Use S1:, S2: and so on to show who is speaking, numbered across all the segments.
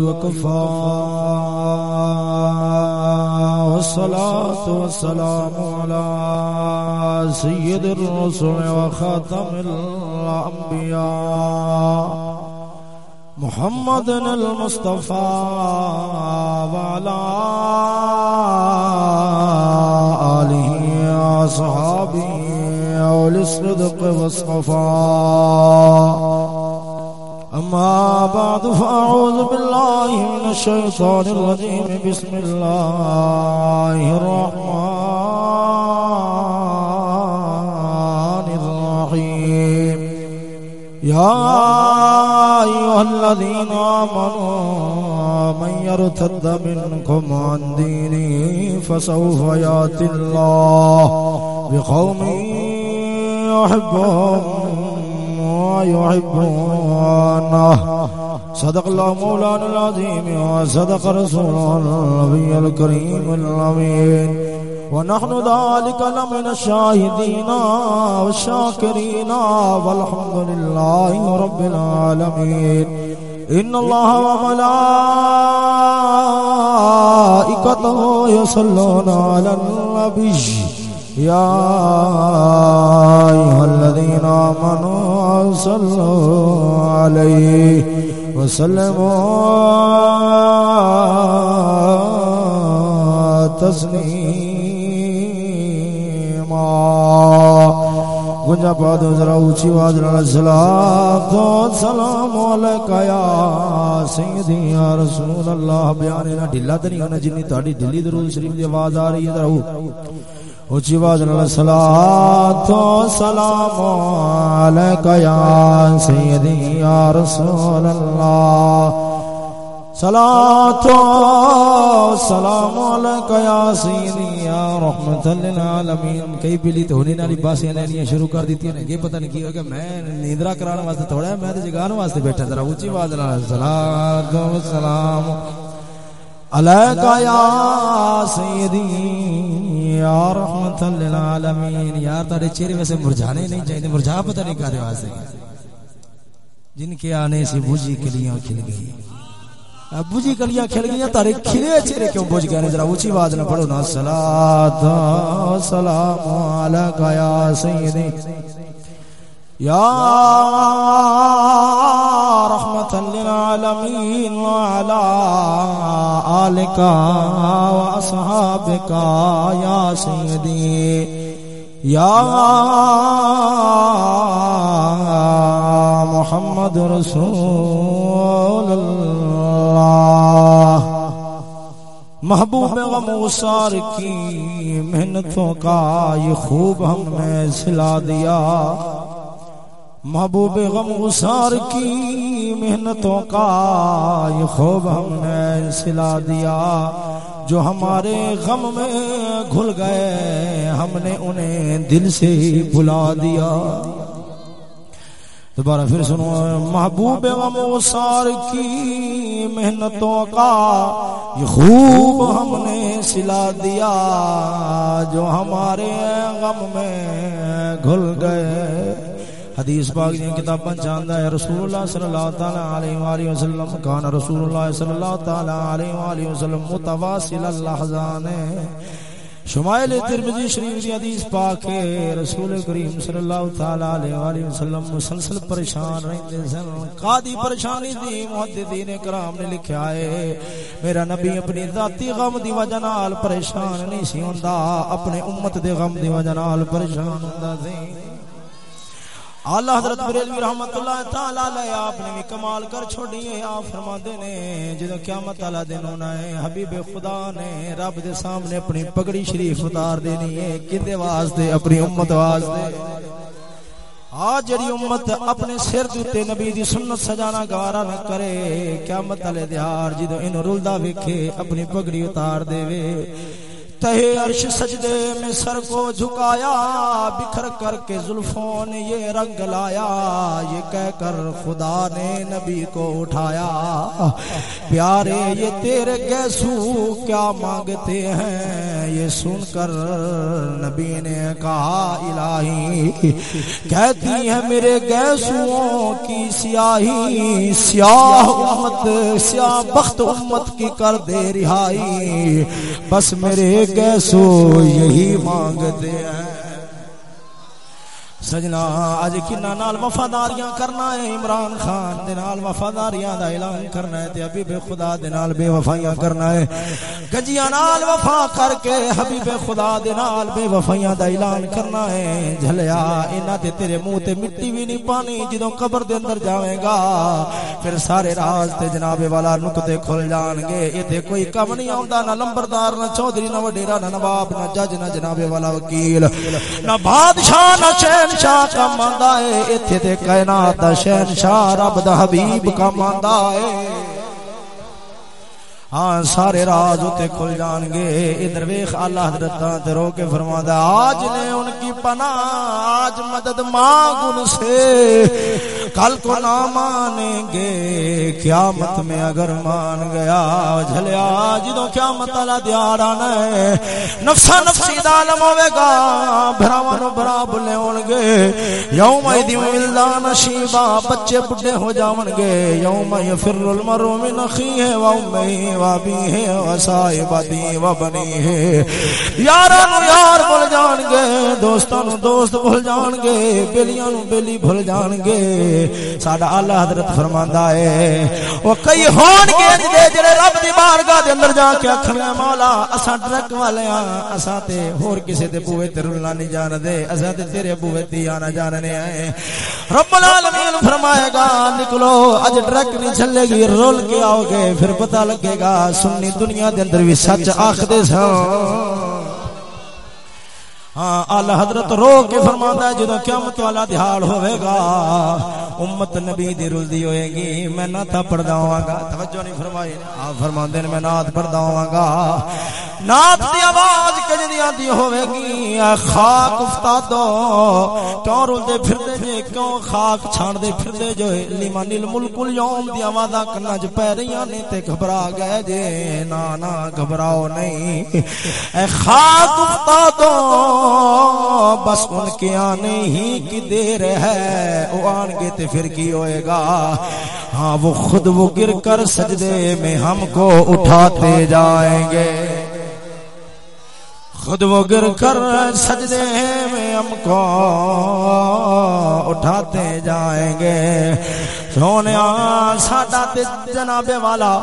S1: وكفى والصلاة والسلام على سيد الرسل وخاتم الأنبياء محمد المصطفى وعلى آله وصحابه أولي الصدق والصفاء. أما بعد فأعوذ بالله من الشيطان الرجيم. بسم الله الرحمن الرحيم. يا أيها الذين آمنوا، من يرتد منكم عن دينه فسوف يأتي الله بقوم يحبهم ويحبونه صدق الله مولانا العظيم وصدق رسول النبي الكريم الأمين. ونحن ذلك لمن الشاهدين والشاكرين والحمد لله رب العالمين. إن الله وملائكته يصلون على النبي. يا أيها الذين آمنوا صلوا عليه وسلموا تسليما گنجا پا دو ذرا اونچی آواز نال سلام تو سلام علیکہ یا سیدی یا رسول اللہ، بیان نہ ڈھلا تے نہیں ہونا جنی تہاڈی دلی درود شریف دی آواز آ رہی ہے، ذرا اچھی بات صلاة و سلام علیکہ یا سیدی یا رسول اللہ۔ صلاة و سلام علیکہ یا سیدی یا رحمت للعالمین۔ کئی بلی تو ہونی نالی باسیاں لینیاں شروع کر دیتی ہیں یہ پتہ نہیں کی ہوگا، میں نیندرہ کرانا واسطے تھوڑا ہے، میں تو جگان واسطے بیٹھا، ذرا اچھی بات صلاة و سلام۔ علیکہ یا سیدی، یا رحمت للعالمین یار تارے چہرے ویسے مرجھانے نہیں چاہیے مرجھا پتہ نہیں کہا واسے جن کے آنے سے بوجی کلیاں کھل گئی۔ اب بوجی کلیاں کھل گئی تارے کھلے چہرے کیوں بوجھ گئے ذرا اونچی آواز نہ پڑھو، نا صلاۃ و سلام علیکہ یا سیدی۔ یا رحمت للعالمین وعلا آلکا واصحابکا یا سیدی یا محمد رسول اللہ محبوب غم کی محنتوں کا یہ خوب ہم نے سلا دیا۔ محبوب غم غسار کی محنتوں کا یہ خوب ہم نے سلا دیا۔ جو ہمارے غم میں گھل گئے، ہم نے انہیں دل سے ہی بلا دیا۔ دوبارہ پھر سنو، محبوب غم غسار کی محنتوں کا یہ خوب ہم نے سلا دیا۔ جو ہمارے غم میں گھل گئے۔ حدیث پاک دی کتاب جاندا ہے رسول اللہ صلی اللہ تعالی علیہ والہ وسلم، کان رسول اللہ صلی اللہ تعالی علیہ والہ وسلم متواصل الاحزان شمائل ترمذی شریف دی حدیث پاک ہے، رسول کریم صلی اللہ تعالی علیہ والہ وسلم مسلسل پریشان رہندے سن۔ قاضی پریشانی دی محدثین کرام نے لکھیا ہے، میرا نبی اپنی ذاتی غم دی وجہ نال پریشان نہیں سی ہوندا، اپنے امت دے غم دی وجہ نال پریشان ہوندا سی اللہ حضرت بریلوی رحمت اللہ تعالی علیہ، آپ نے بھی کمال کر چھوڑی ہے، آپ فرماندے نے، جدوں قیامت والا دن ہونا ہے، حبیب خدا نے رب دے سامنے اپنی پگڑی شریف اتار دینی ہے کدے واسطے، اپنی امت واسطے۔ آج جڑی امت اپنے سر دے نبی دی سنت سجانا گوارا نہ کرے، قیامت والے دیار جدوں ان رلدا ویکھے، اپنی پگڑی اتار دے وے۔ تہے عرش سجدے میں سر کو جھکایا، بکھر کر کے زلفوں نے یہ رنگ لایا، یہ کہہ کر خدا نے نبی کو اٹھایا۔ پیارے، یہ تیرے گیسو کیا مانگتے ہیں؟ یہ سن کر نبی نے کہا، الہی، کہتی ہے میرے گیسو کی سیاہی، سیاہ امت، سیاہ بخت امت کی کر دے رہائی۔ بس میرے سو یہی مانگتے ہیں۔ سجنا اج کنا نال وفاداریاں کرنا ہے؟ عمران خان دے نال وفاداریاں دا اعلان کرنا ہے تے حبیب خدا دے نال بے وفائیاں کرنا ہے۔ گجیاں نال وفا کر کے حبیب خدا دے نال بے وفائیاں دا اعلان کرنا ہے۔ جھلیا، انہاں تے تیرے منہ تے مٹی وی نہیں پانی، جدوں قبر دے اندر جاویں گا، پھر سارے راز تے جناب والا نقطے کھل جان گے۔ ایتھے کوئی کم نہیں آوندا، نہ لمبردار، نہ چوہدری نہ وڈیرا، نہ نواب، نہ جج، نہ جناب والا وکیل۔ نہ بادشاہ، نہ چین شاہ کم ماندا ہے ایتھے تے کائنات دا شہنشاہ، رب دا حبیب کم ماندا ہے۔ ہاں سارے راز ہوتے کھل جان گے۔ ادھر ویخ اللہ حضرت تے رو کے فرما آج نے ان کی پناہ، آج مدد مانگ ان سے۔ کل کو نہ مانیں گے۔ قیامت میں اگر مان گیا، جھلیا جدو قیامت اللہ دیار آنا ہے۔ نفسا نفسی دالم ہوئے گا بھراوانو بھرا بلے ہون گے۔ یوم ایدی ملدان شیبا بچے بڑھے ہو جاون گے۔ یوم یفر المرو من اخیه و امیه بھی ہے وسائبتی و بنی ہے یاراں نو یار بھول جان گے، دوستاں نو دوست بھول جان گے، بیلیاں نو بیلی بھول جان گے۔ ساڈا اعلی حضرت فرماندا ہے۔ او کئی ہون گے جے جڑے رب دی بارگاہ دے اندر جا کے اکھن مولا، اساں ٹرک والے ہاں اساں تے ہور کسے دے بوئے تے رلنا نہیں جان دے اساں تے تیرے بوئے تے آنا جاننے آئے۔ رب العالمین فرمائے گا، نکلو، اج ٹرک نہیں چلے گی رول کے آؤ گے، پھر پتہ لگے گا، سنی دنیا دے اندر بھی سچ آخدے سن۔ ہاں آل حضرت رو کے فرماندا ہے، جدوں قیامت والا دہاڑ ہوے گا، امت نبی دی رلدی ہوئے گی، میں نہ تھا پڑھدا ہواں گا، توجہ نہیں فرمائی ہاں فرماندے نے، میں نعت پڑھدا ہواں گا۔ نعت دی آواز کجدی آندی ہوے گی خاک افتادو، کیوں رلدے پھردے جے؟ کیوں خاک چھان دے پھردے جو لمن الملک اليوم دی آوازاں کنا چ پے رہیاں نے تے گھبرا گئے جے؟ نا نا، گھبراؤ نہیں۔ اے خاک افتادو، بس ان کے آنے ہی کی دیر ہے۔ وہ آن گے تو پھر کی ہوئے گا؟ ہاں وہ خود وہ گر کر سجدے میں ہم کو اٹھاتے جائیں گے۔ خود وہ گر کر سجدے میں ہم کو اٹھاتے جائیں گے۔ سونے ساڈا جناب والا،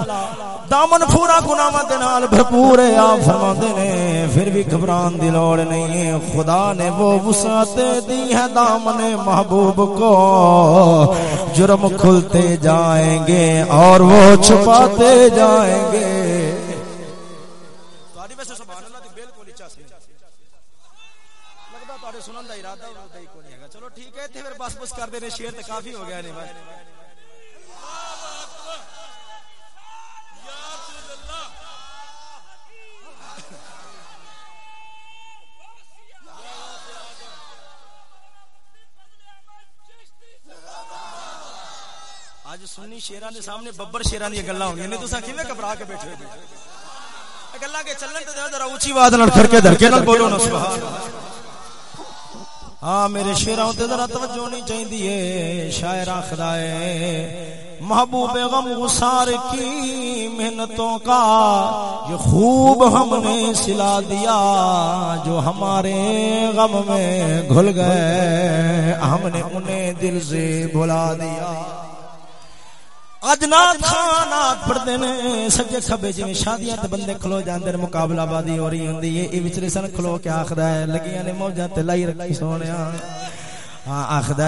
S1: دامن پورا گناواں دے نال بھرپور ہے، آپ فرماندے نے۔ پھر بھی گھبران دی لوڑ نہیں ہے۔ خدا نے وہ وسعت دی ہے دامن محبوب کو۔ جرم کھلتے جائیں گے اور وہ چھپاتے جائیں گے۔ بس بس کر دے شیر تو کافی ہو گیا نے نہیں اج سنی شیران دے سامنے ببر شیران دی گلاں ہونگیاں نے تساں کیویں گھبرا کے بیٹھے ہو گلاں کے چلن تے ذرا اونچی آواز نال کر کے دھڑکے نال بولو نا، سبحان اللہ۔ ہاں میرے شیراں تے ذرا توجہ نہیں چاہیے شاعر آکھدا ہے محبوب غم غسار کی محنتوں کا یہ خوب ہم نے سلا دیا، جو ہمارے غم میں گھل گئے، ہم نے انہیں دل سے بھلا دیا۔ اج نات خانات پڑھتے نے سجے کھبے جی شادیاں تے بندے کھلو جاندے مقابلہ بازی ہو رہی ہوندی ہے اے سن کھلو کے آکھدا ہے، لگیاں نے موجاں تے لائی رکھی سونیا آخد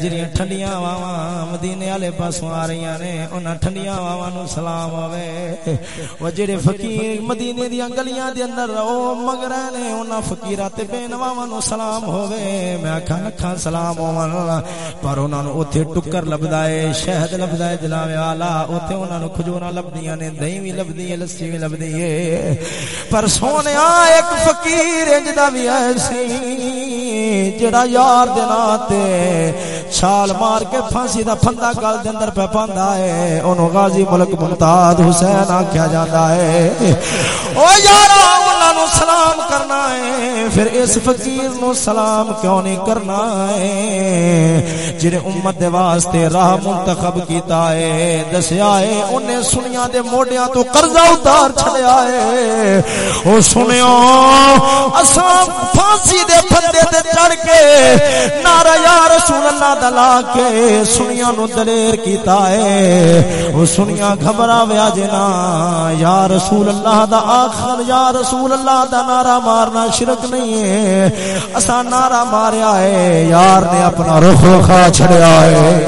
S1: جڑیاں ٹھنڈیاں واواں مدینے والے پاسوں آ رہی نے انہاں ٹھنڈیاں واواں نو سلام ہوے او جڑے فقیر مدینے دی گلیاں دے اندر او مگر نے انہاں فقیراں تے بے نواواں نو سلام ہوے میں آکھاں لکھاں سلام ہون پر انہاں نو اوتھے ٹکر لبدا اے شہد لبدا اے جناب والا اوتھے انہاں نو کھجوراں لبدیاں نے دہی وی لبدی اے لسی وی لبدی اے پر سونیا ایک فقیر انج دا وی ایسی جڑا یار دے تے چھال مار کے پھانسی دا پھندا گل دے اندر پہ پاندا ہے اونوں غازی ملک ممتاز حسین آکھیا جاندا ہے او یارا انہاں نو سلام کرنا ہے پھر اس فقیر نو سلام کیوں نہیں کرنا ہے جڑے امت دے واسطے راہ منتخب کیتا ہے دسیا ہے اونے سنیاں دے موڈیاں تو قرضہ اتار چھڑیا ہے او سنیو اساں پھانسی دے پھندے تے چڑھ کے نعرہ یا رسول اللہ دلا کے سنیاں نو دلیر کیتا ہے۔ او سنیاں گھبرا ویا جنا یا رسول اللہ دا آخر، یا رسول اللہ دا نعرہ مارنا شرک نہیں ہے۔ اسا نعرہ ماریا ہے، یار نے اپنا رخ رخا چھڑیا ہے۔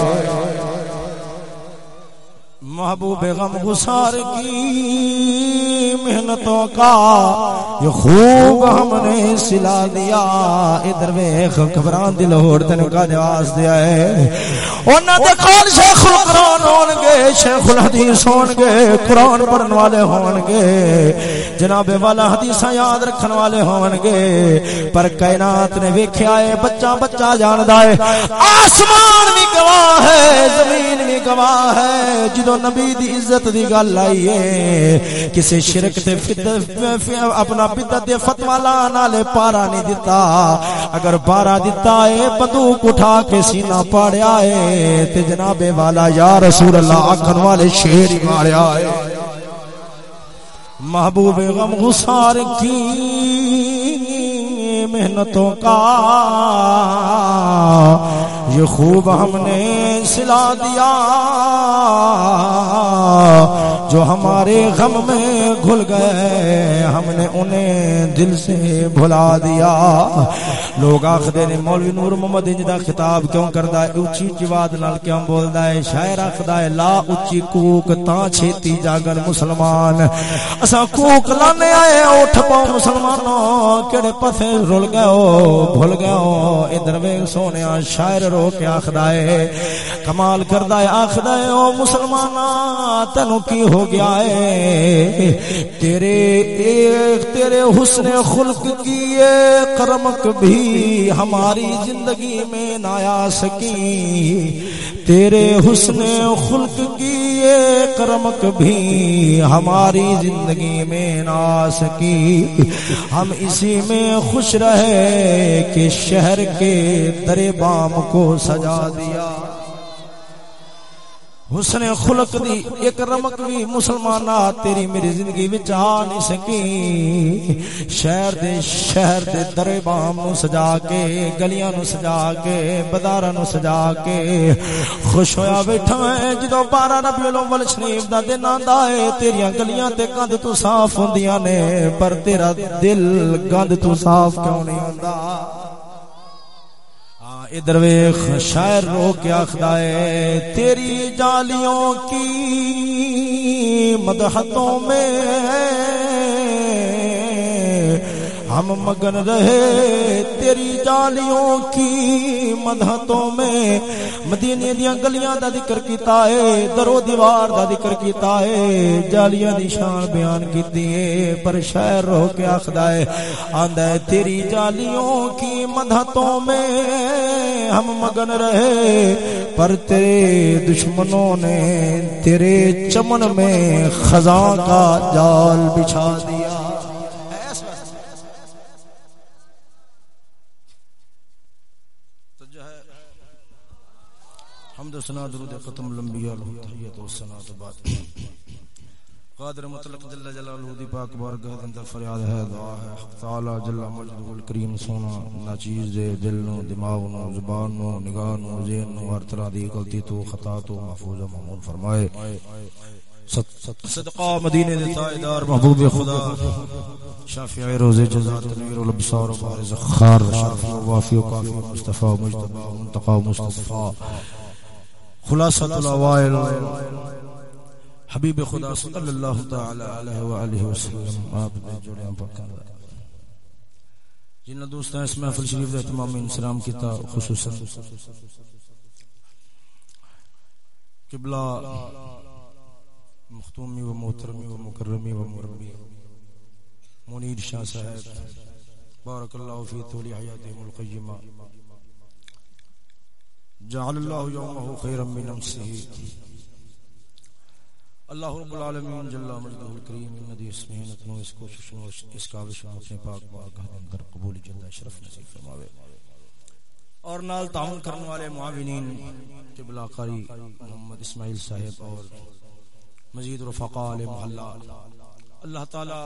S1: محبوب غم گسار کی محنتوں کا یہ خوب ہم نے سلا دیا۔ ادھر ویخ گھبران دل ہوڑ تین کا جواز دیا ہے۔ انہاں دے کول شیخ القرآن ہون گے، شیخ الحدیث ہون گے، قرآن پڑھن والے ہون گے۔ جناب والا حدیثاں یاد رکھن والے ہون گے۔ پر کائنات نے ویکھیا ہے، بچہ بچہ جاندا ہے۔ آسمان بھی گواہ ہے، زمین بھی گواہ ہے۔ جدوں نبی دی عزت دی گل آئی ہے۔ کسی شرک تے اپنا بدت دے فتوا لانا لے پارا نہیں دیتا اگر پارا دیتا ہے، بندوق اٹھا کے سینہ پاڑیا ہے۔ تے جناب والا یا رسول اللہ آکھن والے شیر ہی ماریا ہے۔ محبوب غم غسار کی محنتوں کا یہ خوب ہم نے سلا دیا جو ہمارے غم میں گھل گئے، ہم نے انہیں دل سے بھلا دیا۔ لوگ آخر نے، مولوی نور محمد انج دا خطاب کیوں کردا ہے؟ اونچی جواد نال کیوں بولدا ہے؟ شاعر آخدا ہے، لا اونچی کوک تا چھتی جاگن مسلمان۔ اساں کوک لانے آئے، اٹھ پاؤ مسلمانوں، کیڑے پسے رول گئے ہو بھول گئے ہو۔ ادھر ویکھ سونیا شاعر رو کے آخدا ہے؟ کمال کردا ہے، آخدا ہے، او مسلماناں تینو کی ہو گیا ہے؟ تیرے ایک، تیرے حسن خلق کی کرمک بھی ہماری زندگی میں نایا سکی۔ تیرے حسن خلق کی کرمک بھی ہماری زندگی میں نہ سکی۔ ہم اسی میں خوش رہے کہ شہر کے درے بام کو سجا دیا۔ حسن خلق دی ایک رمک بھی مسلمان تیری میری زندگی وچ آ نہیں سکی۔ شہر دے شہر دے درے بام نو سجا کے، گلیاں نو سجا کے، بازاراں نو سجا کے۔ خوش ہویا بیٹھا ہے، جدوں 12 ربیع الاول شریف دا دن آندا ہے، تیریاں گلیاں تے گند تو صاف ہوندیاں نے۔ پر تیرا دل گند تو صاف کیوں نہیں ہوندا؟ ادھر ویخ شاعر رو کے آخدا ہے تیری جالیوں کی مدحتوں میں ہم مگن رہے، تیری جالیوں کی مدحتوں میں۔ مدینے دیا گلیاں دا ذکر کیتا ہے، درو دیوار دا ذکر کیتا ہے۔ جالیاں دی شان بیان کیتی ہے، پر شاعر رو کے آخدا ہے، آندا ہے، تیری جالیوں کی مدحتوں میں ہم مگن رہے۔ پر تیرے دشمنوں نے تیرے چمن میں خزاں کا جال بچھا دیا۔ حمد و سنا درود ختم لمبیا تحیت و سنا تو بعد قادر مطلق جل جلالہ دی پاک بارگاہ اندر فریاد ہے، دعا ہے۔ حق تعالی جل مجدہ الکریم سونا، ناچیز دے دل نو، دماغ نو، زبان نو، نگاہ نو، ذہن نو، ہر طرح دی غلطی تو، خطا تو، محفوظ و محمود فرمائے۔ صدقہ مدینے دے تائیدار محبوب خدا۔ شافع روز جزات تنویر الابصار وبارز خار شرف و وافی و شافع وافي وكافي مصطفى مجتبى منتقى مصطفى خلاصة الاوائل. حبیب خدا صلی اللہ تعالی علیہ وآلہ وسلم، آپ نے جوڑیاں پاکاں جن دوستان اس محفل شریف دے اہتمام انسلام کیتا خصوصا قبلہ مختومی و محترمی و مکرمی و مرمی منیر شاہ صاحب، بارک اللہ فی طول حیاتهم القیمہ۔ جعل اللہ یومہ خیرا من امسه اللہ رب العالمین جل مجدہ الکریم ندی اسمہ نتنو اس کوشش و اس کاوش و اپنے پاک باقہ اندر قبول جندہ شرف نصیب فرماوے۔ اور نال تعاون کرنے والے معاونین، قبلہ قاری محمد اسماعیل صاحب اور مزید رفقا علیہ محلہ۔ اللہ تعالی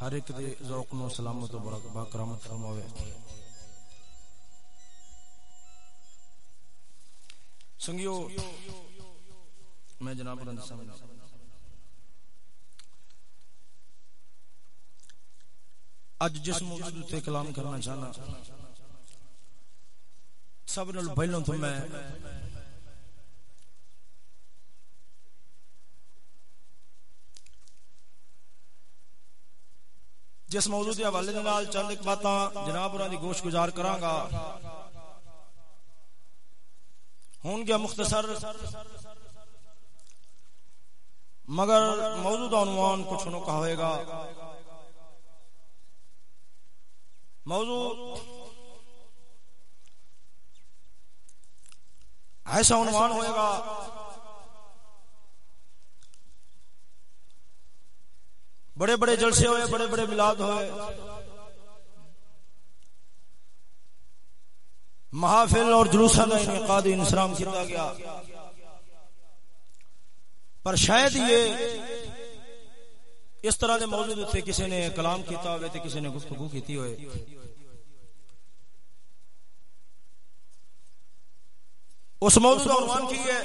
S1: ہر ایک دے ذوق نو سلامت و با کرامت فرماوے۔ سنگیو، میں جناب رند سامنے اج جس موضوع تے کلام کرنا چاہنا، سب نال پہلوں تو میں جس موضوع کے حوالے دے نال چند ایک باتاں جناب اور دی گوش گزار کراں گا۔ ہون گیا مختصر۔ مگر موضوع عنوان کچھ نو کا ہوئے گا۔ موضوع ایسا عنوان ہوئے گا۔ بڑے بڑے جلسے ہوئے، بڑے بڑے ملاد ہوئے۔ محافل اور جلوسہ کا انعقاد انسلام کیا گیا۔ پر شاید یہ اس طرح کے موجود تھے کسی نے کلام کیتا ہوئے تھے کسی نے گفتگو کیتی ہوئے۔ اس موضوع کا عنوان کی ہے،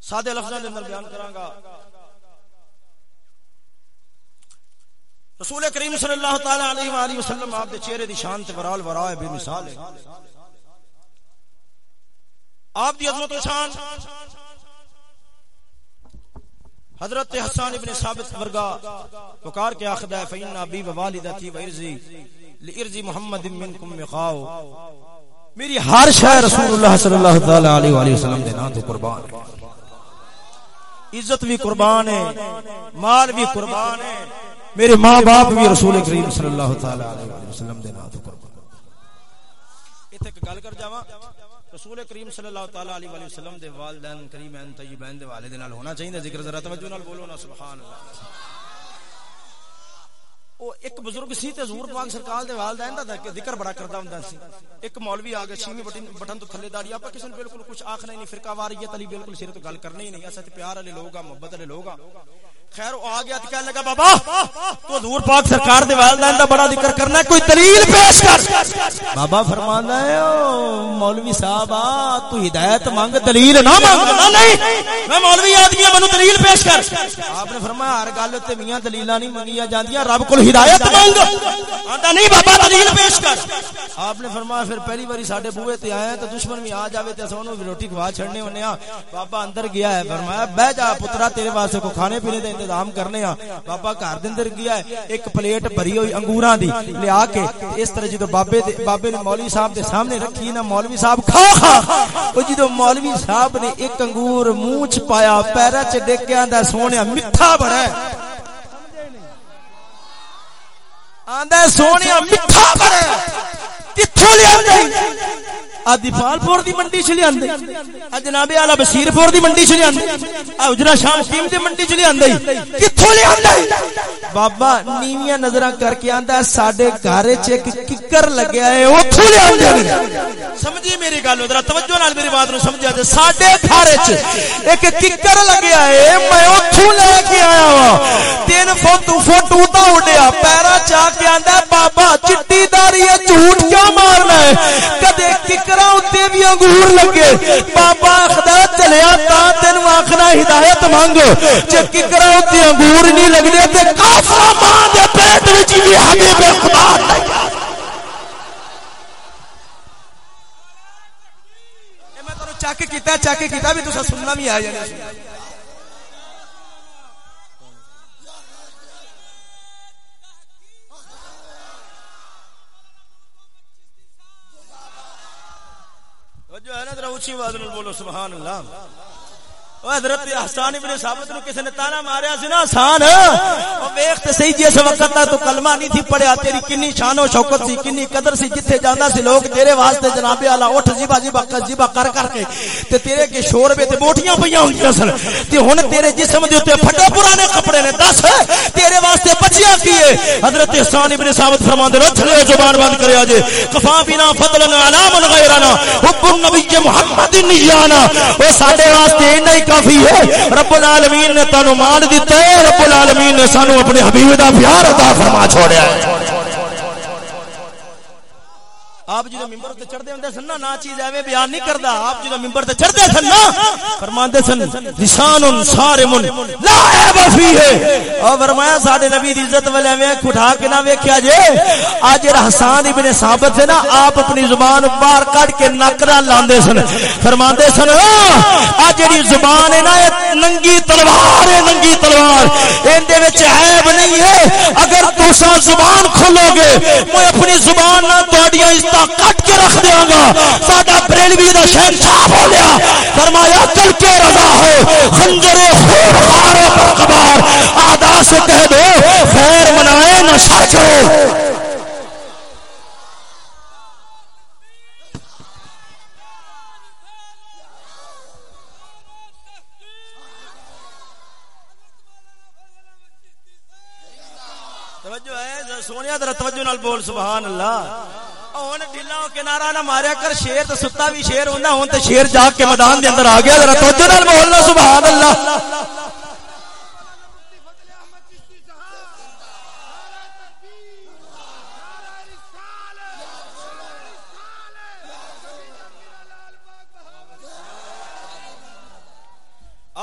S1: سادے لفظوں کے اندر بیان کراں گا۔ رسول کریم صلی اللہ تعالی علیہ والہ وسلم آپ دے چہرے دی شان تے ورال ورائے بے مثال ہے آپ دی عظمت و شان۔ حضرت حسان ابن ثابت ورگا پکار کے آخدہ ہے فین ابی و والدتی و ارزی لارزی محمد منکم مخاو میری ہر شے رسول اللہ صلی اللہ تعالی علیہ والہ وسلم دے نام تو قربان ہے۔ عزت بھی قربان ہے، مال بھی قربان ہے۔ میرے ماں باپ بھی رسول کریم صلی اللہ تعالی علیہ وسلم دے نال تو قربان ایتھے ایک گل کر جاواں، رسول کریم صلی اللہ تعالی علیہ وسلم دے والدین، کریمین، طیبین دے والدین نال ہونا چاہیے ذکر ذرا توجہ نال بولو نا، سبحان اللہ۔ ایک بزرگ سی تے حضور پاک سرکار دے والدین دا ذکر بڑا کردا ہوندا سی۔ ایک مولوی آ گیا چھویں بٹن بٹن تو تھلے داری اپا کسے بالکل کچھ آکھنا نہیں فرقہ واریت علی بالکل سر تو گل کرنی ہی نہیں۔ اسا تے پیار والے لوگ محبت والے لوگ خیر وہ آ گیا کہنے لگا بابا تو حضور پاک سرکار دے والدین دا بڑا ذکر کرنا ہے کوئی دلیل پیش کر۔ بابا فرماندا ہے او مولوی صاحب تو ہدایت مانگ دلیل نہ مانگ نہیں میں مولوی آدمی ہوں مینوں دلیل پیش کر۔ آپ نے فرمایا ہر گل تے میاں دلیلاں نہیں منگیاں جاندیاں رب کول ہدایت مانگ آندا نہیں بابا دلیل پیش کر۔ آپ نے فرمایا پھر پہلی باری ساڈے بوئے تے آیا تے دشمن بھی آ جاوے تے اساں اونوں روٹی کھوا چھڑنے ہونے ہاں۔ بابا اندر گیا ہے فرمایا بیٹھ جا پترا تیرے واسطے کو کھانے پینے دے انتظام کرنے ہاں۔ بابا گھر دے اندر گیا ہے ایک پلیٹ بھری ہوئی انگوراں دی لیا کے اس طرح جدو بابے دے بابے نے مولوی صاحب دے سامنے رکھی نا مولوی صاحب کھا کھا۔ او جدو مولوی صاحب نے ایک انگور منہ چ پایا پیرا چ ڈگ کے آندا سونیا میٹھا بڑا ہے۔ آندا سونیا میٹھا بڑا کتھوں لے آندا پور دی منڈی چ لیاندے جناب اعلی بشیر پور دی منڈی چ لیاندے اجرا شام قیم دی منڈی چ لیاندے کتھوں بابا، نیویاں نظراں کر کے آندا ساڈے گھر وچ ایک ککر لگیا ہے، اوتھوں لیاندے سمجھی میری گل، ذرا توجہ نال میری بات نو سمجھا تے ساڈے گھر وچ ایک ککر لگیا ہے، میں اوتھوں لے کے آیا وا تین فوٹ فوٹ اوندا اڈیا پیرا چا کے آندا بابا، چٹی داری ہے جھوٹ کیوں مارنا ہے؟ کدے ککر ٹکرا اتنے بھی انگور لگے۔ بابا خدا چلیا تا تین آخنا ہدایت منگ۔ جے ککرا انگور نہیں لگنے تے کافر ماں دے پیٹ وچ بھی حبیب خدا چک کیتا چک کیتا بھی تسا سننا بھی آ جانا جو ہے نا ذرا اونچی آواز میں بولو سبحان اللہ۔ حضرت احسان ابن ثابت نو کسی نے تانا ماریا سی نا آسان او ویکھ تے صحیح جی، جس وقت تک تو کلمہ نہیں تھی پڑھیا، تیری کنی شان و شوکت سی، کنی قدر سی، جتھے جاندا سی لوگ تیرے واسطے جناب اعلی اٹھ جیبا جیبا جیبا کر کر کے۔ تے تیرے کے شور تے بوٹیاں پیاں ہوندیاں سن۔ تے ہن تیرے جسم دے اوتے پھٹے پرانے کپڑے نے۔ دس، تیرے واسطے بچیا کی ہے؟ حضرت احسان ابن ثابت فرماندے رہو چلے زبان بند کریا جے کفا بنا فضلا علی من غیرنا حب النبی محمد نیانا او ساڈے واسطے نہیں کافی ہے۔ رب العالمین نے تانوں مان دیتا ہے۔ رب العالمین نے سانو اپنے حبیب دا پیار عطا فرما چھوڑیا ہے۔ آپ جدو ممبر تے چڑھدے ہوندے سن نا چیز ایویں بیان نہیں کردا، آپ جدو ممبر تے چڑھدے سن نا، فرماندے سن، لسان صارم، لا عیب فیہ۔ او فرمایا، ساڈے نبی دی عزت والے ایویں کھٹا کے نہ ویکھیا جے۔ اج جڑا حسان ابن ثابت سے نا، آپ اپنی زبان باہر کڈ کے نکرا لاندے سن۔ فرماندے سن اج جڑی زبان ہے نا ننگی تلوار ہے، ننگی تلوار۔ این دے وچ عیب نہیں ہے۔ اگر تساں زبان کھولو گے، میں اپنی زبان نہ تہاڈیاں کٹ کے رکھ دیا گا۔ ساڈا بریلوی دا شہر صاف ہو گیا۔ فرمایا چل کے رضا ہو۔ خنجر خون خارے پر قبار۔ آدھا سے کہہ دو، خیر منائے نہ سچ ہو توجہ ہے سونیا، ذرا توجہ نال بول، سبحان اللہ۔ ہون ڈھلا کے نارا نہ ماریا کر شیر تے ستا بھی شیر ہوندا ہوں تے شیر جا کے میدان دے اندر آ گیا ذرا توجہ نال بولنا سبحان اللہ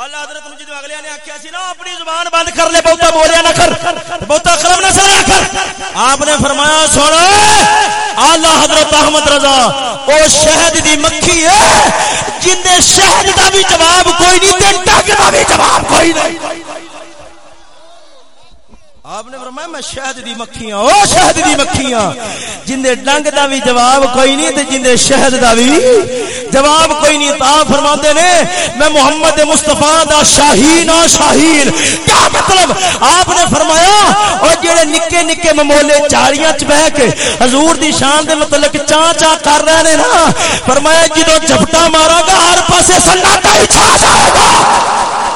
S1: اللہ حضرت مجھے اگلے نے آخیا سی نا، اپنی زبان بند کر لے بہتا بولیا نہ کر بہتا قلم نہ سرا کر۔ آپ نے فرمایا سن آلہ حضرت احمد رضا او شہد دی مکھی ہے، جن نے شہد دا بھی جواب کوئی نہیں، تے ٹک دا بھی جواب کوئی نہیں۔ آپ نے فرمایا میں شہد دی مکھیاں، او شہد دی مکھیاں۔ جن دے ڈنگ دا بھی جواب کوئی نہیں تے جن دے شہد دا بھی جواب کوئی نہیں۔ تا فرماندے نے، میں محمد مصطفی دا شاہین او شاہین کیا مطلب؟ آپ نے فرمایا او جڑے نکے نکے ممولے چاریاں چ بیٹھ کے حضور دی شان دے متعلق چا چا کر رہے نے نا۔ فرمایا جدوں جھپٹا مارا گا، ہر پاسے سناٹا ہی چھا جائے گا۔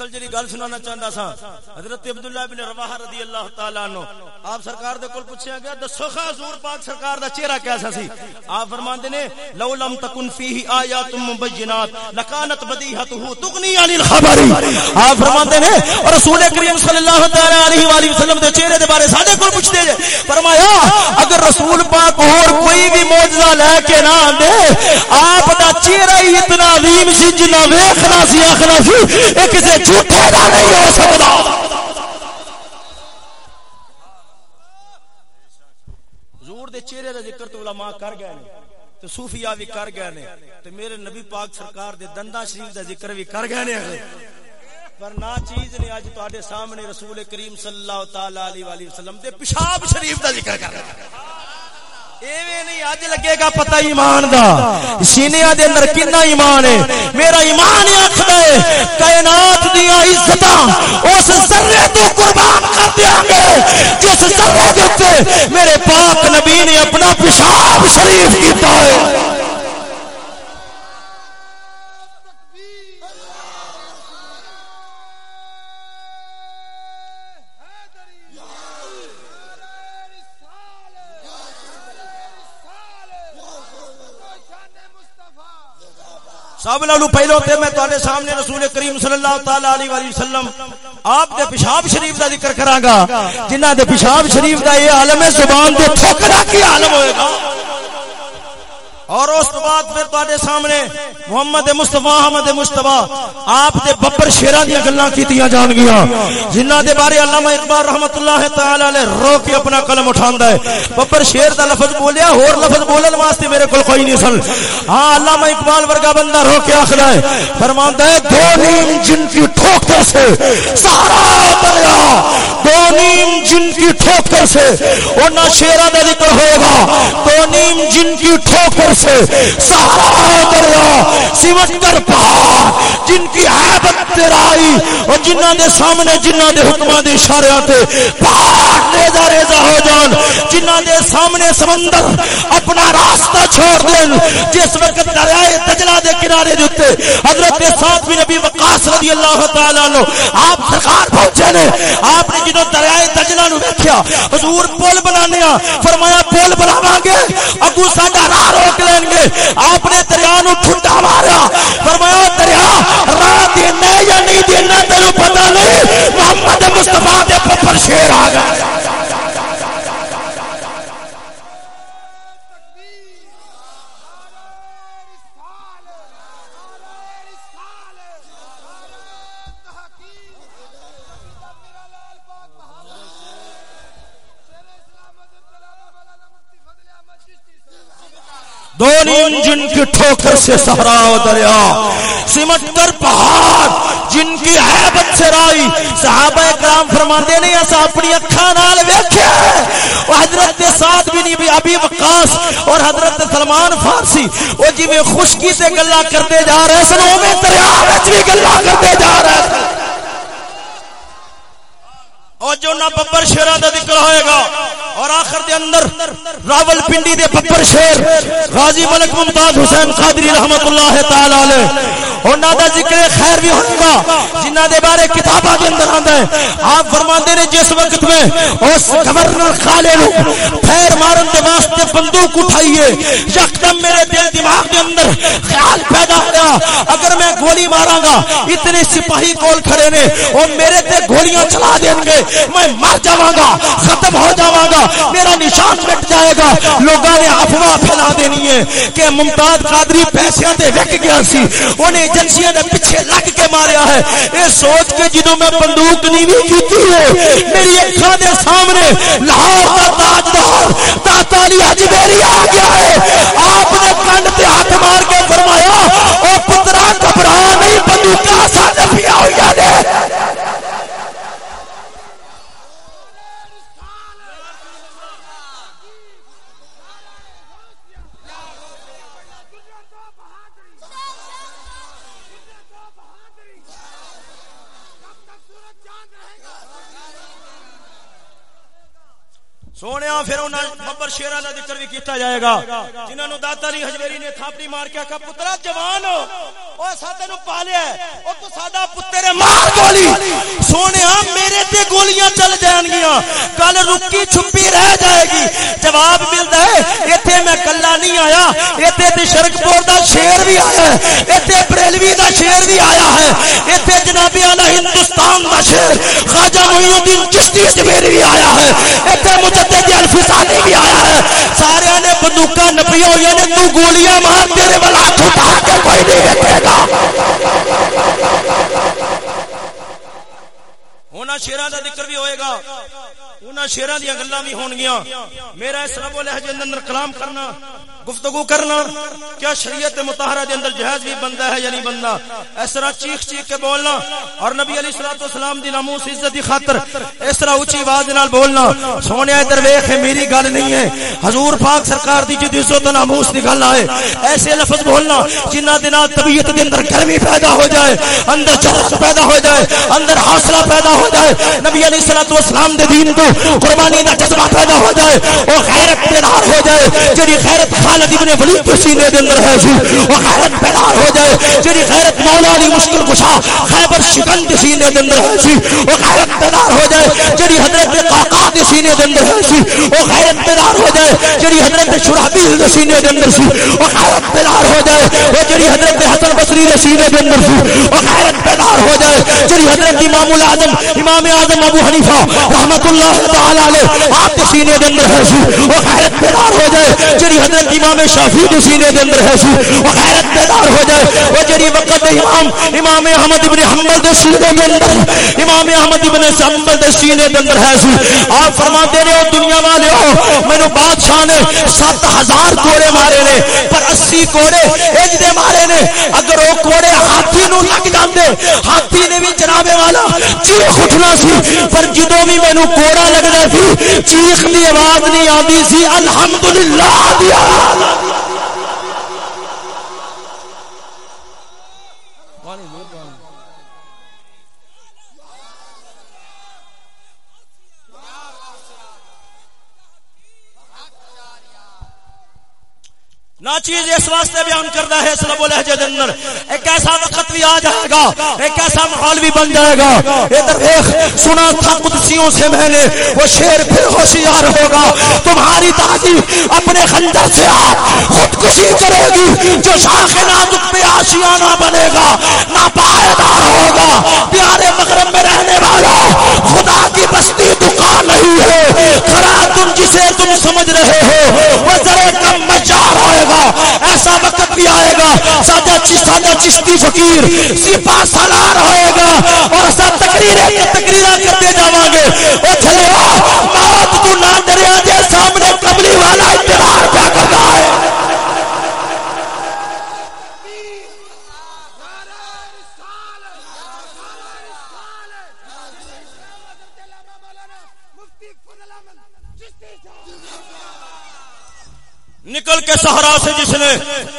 S1: اصل جی گل سنانا چاہتا سا حضرت عبداللہ بن رواحہ رضی اللہ تعالیٰ عنہ، آپ سرکار دے کل پوچھیا گیا، دسو خا حضور پاک سرکار دا چہرہ کیسا سی؟ آپ فرماندے نے، لو لم تکن فیہ آیات مبینات، لکانت بدیہتہ تغنی عن الخبر آپ فرماندے نے، اور رسول کریم صلی اللہ تعالی علیہ والہ وسلم دے چہرے دے بارے ساڈے کول پوچھتے جے؟ فرمایا، اگر رسول پاک اور کوئی بھی معجزہ لے کے نہ آندے، آپ دا چہرہ ہی اتنا عظیم سی جنہ ویکھنا سی آکھنا سی اے کسے جھوٹے دا نہیں ہو سکتا حضور دے چہرے دا ذکر تو علماء کر گئے نے تو صوفیاء بھی کر گئے نے تو میرے نبی پاک سرکار دے دندا شریف دا ذکر بھی کر گئے نے۔ پر نا چیز نے اج تواڈے سامنے رسول کریم صلی اللہ تعالی علیہ وسلم دے پیشاب شریف دا ذکر کر۔ رہا رہے ہیں اج لگے گا پتہ ایمان دا۔ سینیا دے اندر کنا ایمان ہے۔ میرا ایمان ہی آخر ہے کائنات دی عزتاں اس ذرے تو قربان کر دیاں گے جس ذرے دے میرے پاک نبی نے اپنا پیشاب شریف کیتا ہے۔ سب نالو پہلو تے میں تواڈے سامنے رسول کریم صلی اللہ تعالی علیہ والہ وسلم آپ دے پیشاب شریف دا ذکر کراں گا۔ جنہاں دے پیشاب شریف دا یہ عالم زبان دے ٹھوکرا کی عالم ہوئے گا۔ اور اس بعد پھر تواڈے سامنے محمد مصطفی، احمد مصطفی، آپ دے ببر شیراں دی گلاں کیتیاں جان گیاں، جنہاں دے بارے علامہ اقبال رحمتہ اللہ تعالی علیہ رو کے اپنا قلم اٹھاندا ہے۔ ببر شیر دا لفظ بولیا اور لفظ بولن واسطے میرے کول کوئی نہیں سن۔ ہاں علامہ اقبال ورگا بندہ رو کے آکھدا ہے، فرماندا ہے، دو نیم جن کی ٹھوکر سے سارا دریا دو نیم جن کی ٹھوکر سے، انہاں شیراں دا ذکر ہوئے گا۔ دو نیم جن کی ٹھوکر سے سہارا دریا سمندر پہاڑ جن کی حیبت تیرائی اور جنہ دے سامنے جنہ دے حکمہ دے اشارے آتے پہاڑ ریزہ ریزہ ہو جان جنہ دے سامنے سمندر اپنا راستہ چھوڑ دیں جس وقت دریائے دجلہ دے کنارے دیتے حضرت ساتھ بھی نبی وقاس رضی اللہ تعالیٰ لو آپ سرکار پہنچے نے، آپ نے جنہوں دریائے دجلہ نو بیکھیا حضور پول بنانے فرمایا پول بنا گے اگو ساڈا راہ روک لیں گے، آپ نے دریا نو ٹھنڈا مارا فرمایا دریا راہ دینا یا نہیں دینا تینوں پتہ نہیں۔ محمد مصطفیٰ دے پر شیر آ گیا دو جن کی ٹھوکر سے سہرا دریا، سمٹ کر پہاڑ، جن کی حیبت سے رائی۔ صحابہ کرام فرماندے نہیں ایسا اپنی اکھا نال ویکھے۔ وہ حضرت ساتھ بھی نہیں ابھی وقاص اور حضرت سلمان فارسی، وہ جی میں خشکی سے گلا کرتے جا رہے سن، وہ میں دریا وچ بھی گلا کرتے جا رہے سن۔ اور جو نہ ببر شیرا دا ذکر ہوئے گا۔ اور آخر دے اندر راول پنڈی دے ببر شیر غازی ملک ممتاز حسین قادری رحمت اللہ تعالی علیہ۔ انہاں دا ذکر خیر بھی ہوئے گا جنہ دے بارے کتاباں دے اندر آندا ہے۔ آپ فرماندے نے جس وقت میں اس گورنر خالے نو پھیر مارن دے واسطے بندوق اٹھائیے یکدم میرے دل دماغ دے اندر خیال پیدا ہوا اگر میں گولی ماراں گا، اتنے سپاہی کول کھڑے نے او میرے تے گولیاں چلا دیں گے۔ میں مر جاواں گا، ختم ہو جاواں گا، میرا نشان مٹ جائے گا۔ لوگوں نے افواہ پھیلا دینی ہے کہ ممتاز قادری پیسے تے وک گیا سی، انہیں ایجنسیاں نے پیچھے لگ کے ماریا ہے۔ اے سوچ کے جدوں میں بندوق نیوی کیتی ہے، میری اکھاں دے سامنے لاہور دا تاجدار داتا علی حج میری آ گیا ہے۔ آپ نے کنڈ تے ہاتھ مار کے فرمایا، او پترا گھبرا نہیں، بندوقاں ساڈے پیا ہوئی نے۔ سونے پھر ببر شیرا کا ذکر بھی کیتا جائے گا جنہوں نے داتا علی حجویری نے تھاپڑی مار کے آخا پترا جوان او ساتھ نو پالیا او تو ساڈا پتر ہے، مار گولی۔ سونے میرے تے گولیاں چل جان گیاں۔ کل رکی چھپی رہ جائے گی۔ جواب ملدا ہے، ایتھے میں کلا نہیں آیا۔ ایتھے تے شرک پور دا شیر بھی آیا ہے۔ ایتھے بریلوی دا شیر بھی آیا ہے۔ ایتھے جنابی اعلی ہندوستان دا شیر۔ خواجہ معین الدین چشتی سے بھی آیا ہے۔ ایتھے مجھے جی الفسانی بھی آیا ہے۔ سارے نے بندوقہ نپی ہوئی نے، تو گولیاں مار، تیرے والا چھوٹا کے کوئی نہیں رکھے گا۔ ہونا شیرہ دا ذکر بھی ہوئے گا۔ ہونا شیرہ دیا گلہ بھی ہون گیا میرا اس رب و لحجہ اندر کلام کرنا، گفتگو کرنا، کیا شریعت متحرہ دے اندر جہاز بھی بندہ ہے یا نہیں بندہ اس طرح چیخ چیخ کے بولنا اور نبی علیہ الصلوۃ والسلام دی ناموس عزت دی خاطر اس طرح اونچی آواز نال بولنا۔ سونے، ادھر ویکھ ہے میری گل نہیں ہے۔ حضور پاک سرکار دی جدی عزت و ناموس دی گل ہے ایسے لفظ بولنا جنہ دے نال طبیعت دے اندر گرمی پیدا ہو جائے، اندر جرس پیدا ہو جائے، اندر حوصلہ پیدا ہو جائے۔ جائے نبی علیہ الصلوۃ والسلام دے دین کو قربانی دا جذبہ پیدا ہو جائے او غیرت بیدار ہو جائے، جڑی غیرت خالد ابن ولید کے سینے دے اندر ہے سی وہ غیرت بیدار ہو جائے، جڑی غیرت مولا علی مشکل کشا خیبر شکن کے سینے دے اندر ہے سی وہ غیرت بیدار ہو جائے، جڑی حضرت قاقا کے سینے دے اندر ہے سی وہ غیرت بیدار ہو جائے، جڑی حضرت شرحبیل کے سینے دے اندر سی وہ غیرت بیدار ہو جائے، وہ جڑی حضرت حسن بصری کے سینے دے اندر سی وہ غیرت بیدار ہو جائے، جڑی حضرت امام الاعظم امام اعظم ابو حنیفہ رحمت اللہ تعالی علیہ، آپ کے سینے دے اندر ہے سی، وہ غیرت بیدار ہو جائے جڑی حضرت امام شافی دے سینے دے اندر ہے سی، وہ غیرت بیدار ہو جائے۔ وہ جڑی وقت امام امام احمد ابن حنبل دے سینے دے اندر، امام احمد ابن حنبل دے سینے دے اندر ہے سی۔ آپ فرماتے نے او دنیا والے ہو، مینوں بادشاہ نے 7000 کوڑے مارے نے، پر 80 کوڑے اج دے مارے نے۔ اگر او کوڑے ہاتھی نو لگ جاندے، ہاتھی نے بھی جناب والا چیخ اٹھنا سی، پر جدوں بھی مینوں کوڑا لگدا سی، چیخ دی آواز نہیں آندی سی، الحمدللہ دی آواز نہ چیز اس واسطے بیان کرنا ہے اس لب لہجے دے اندر۔ ایک ایسا وقت بھی آ جائے گا، ایک ایسا ماحول بھی بن جائے گا۔ ادھر دیکھ، سنا تھا قدسیوں سے میں نے، وہ شیر پھر ہوشیار ہوگا۔ تمہاری دادی اپنے خنجر سے آپ خودکشی کرے گی، جو شاخ نازک پہ آشیانہ بنے گا نہ پائیدار ہوگا۔ پیارے مغرب میں رہنے والا خدا کی بستی دکان نہیں ہے۔ کھڑا تم جسے تم سمجھ رہے ہو، وہ ذرے کم بھی آئے گا۔ سادہ سادہ چشتی فقیر سپا سالار ہوئے گا اور اسا ایسا تقریر تقریر کرتے جاواں گے۔ او چلے موت تو نہ دریا دے سامنے قبلی والا انتظار کیا کرتا ہے نکل کے سہارا سے جس نے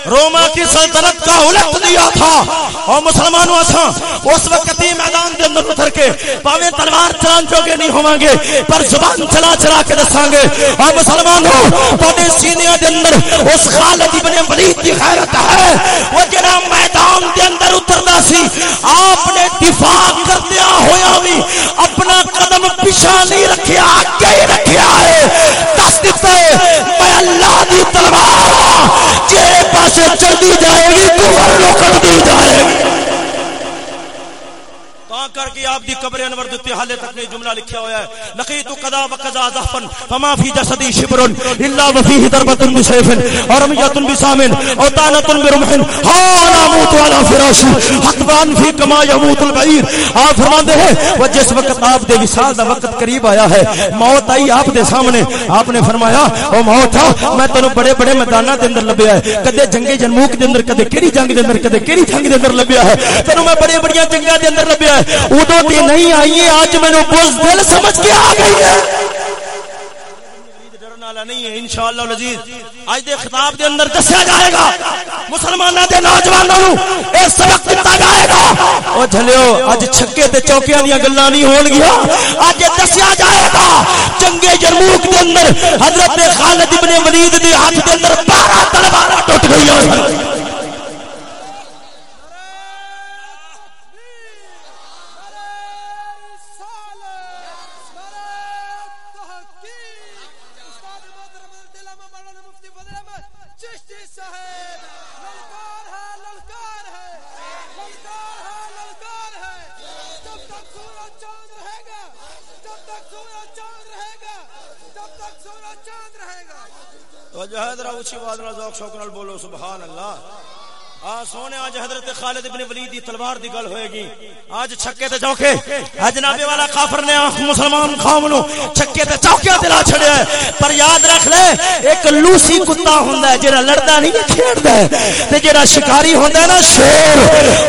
S1: روما کی سلطنت کا الٹ دیا تھا۔ اور مسلمانوں اساں اس وقت ہی میدان دے اندر اتر کے پاوے تلوار چلان جوگے نہیں ہوں گے، پر زبان چلا چلا کے دساں گے۔ اور مسلمانوں پاوے سینے دے اندر اس خالد ابن ولید کی خیرت ہے۔ وہ جنا میدان دے اندر اتردا سی، آپ نے دفاع کردیا ہویا بھی، اپنا قدم پیچھے نہیں رکھیا، آگے ہی رکھیا ہے۔ دس دیتا ہے میں اللہ دی تلوار جے پاسے چلتی جائے گی تو لو لوگ دی جائے گی۔ تاں کر کے آپ دی قبر انور دتے حالے تک نے جملہ لکھیا ہوا ہے۔ لقیت قضا وقضا ذهفا فما في جسدي شبر الا وفيه ضربه بسيف ورميه بسام، او طعنه برمح۔ ها موت على فراش، حقبان في كما يموت البعير آپ فرماندے ہیں، وہ جس وقت آپ دے وصال دا وقت قریب آیا ہے، موت آئی آپ دے سامنے۔ آپ نے فرمایا، او موت، میں تینو بڑے بڑے میداناں دے اندر لبیا ہے۔ کدے جنگ جرموک دے اندر، کدے کیڑی جنگ دے اندر، کدے کیڑی جنگ دے اندر لبیا ہے۔ تینو میں بڑے بڑیاں جنگاں دے اندر لبیا ہے۔ ادو تے نہیں آئی آج مینو بوز دل سمجھ کے آ گئی ہے نہیں ہے، انشاءاللہ العزیز اج دے خطاب دے اندر دسیا جائے گا۔ مسلماناں دے نوجواناں نو اے سبق دتا جائے گا۔ او جھلیو اج چھکے تے چوکیاں دی گلاں نہیں ہون گیا اج دسیا جائے گا۔ چنگے جرموک دے اندر حضرت خالد ابن ولید ہاتھ دے اندر 12 تلواراں ٹوٹ گئیاں۔ توجہ ہے ذرا اسی آواز نال ذوق شوق نال بولو سبحان اللہ۔ آ، سونے، آج حضرت خالد ابن ولید دی تلوار دی گل ہوئے گی۔ آج چھکے تے چوکے جناب والا کافر نے مسلمان قوم نو چھکے تے چوکے دلا چھڑیا ہے۔ پر یاد رکھ لے، ایک لوسی کتا ہوندا ہے جڑا لڑدا نہیں کھیڑدا ہے۔ تے جڑا شکاری ہوندا ہے نا، شیر۔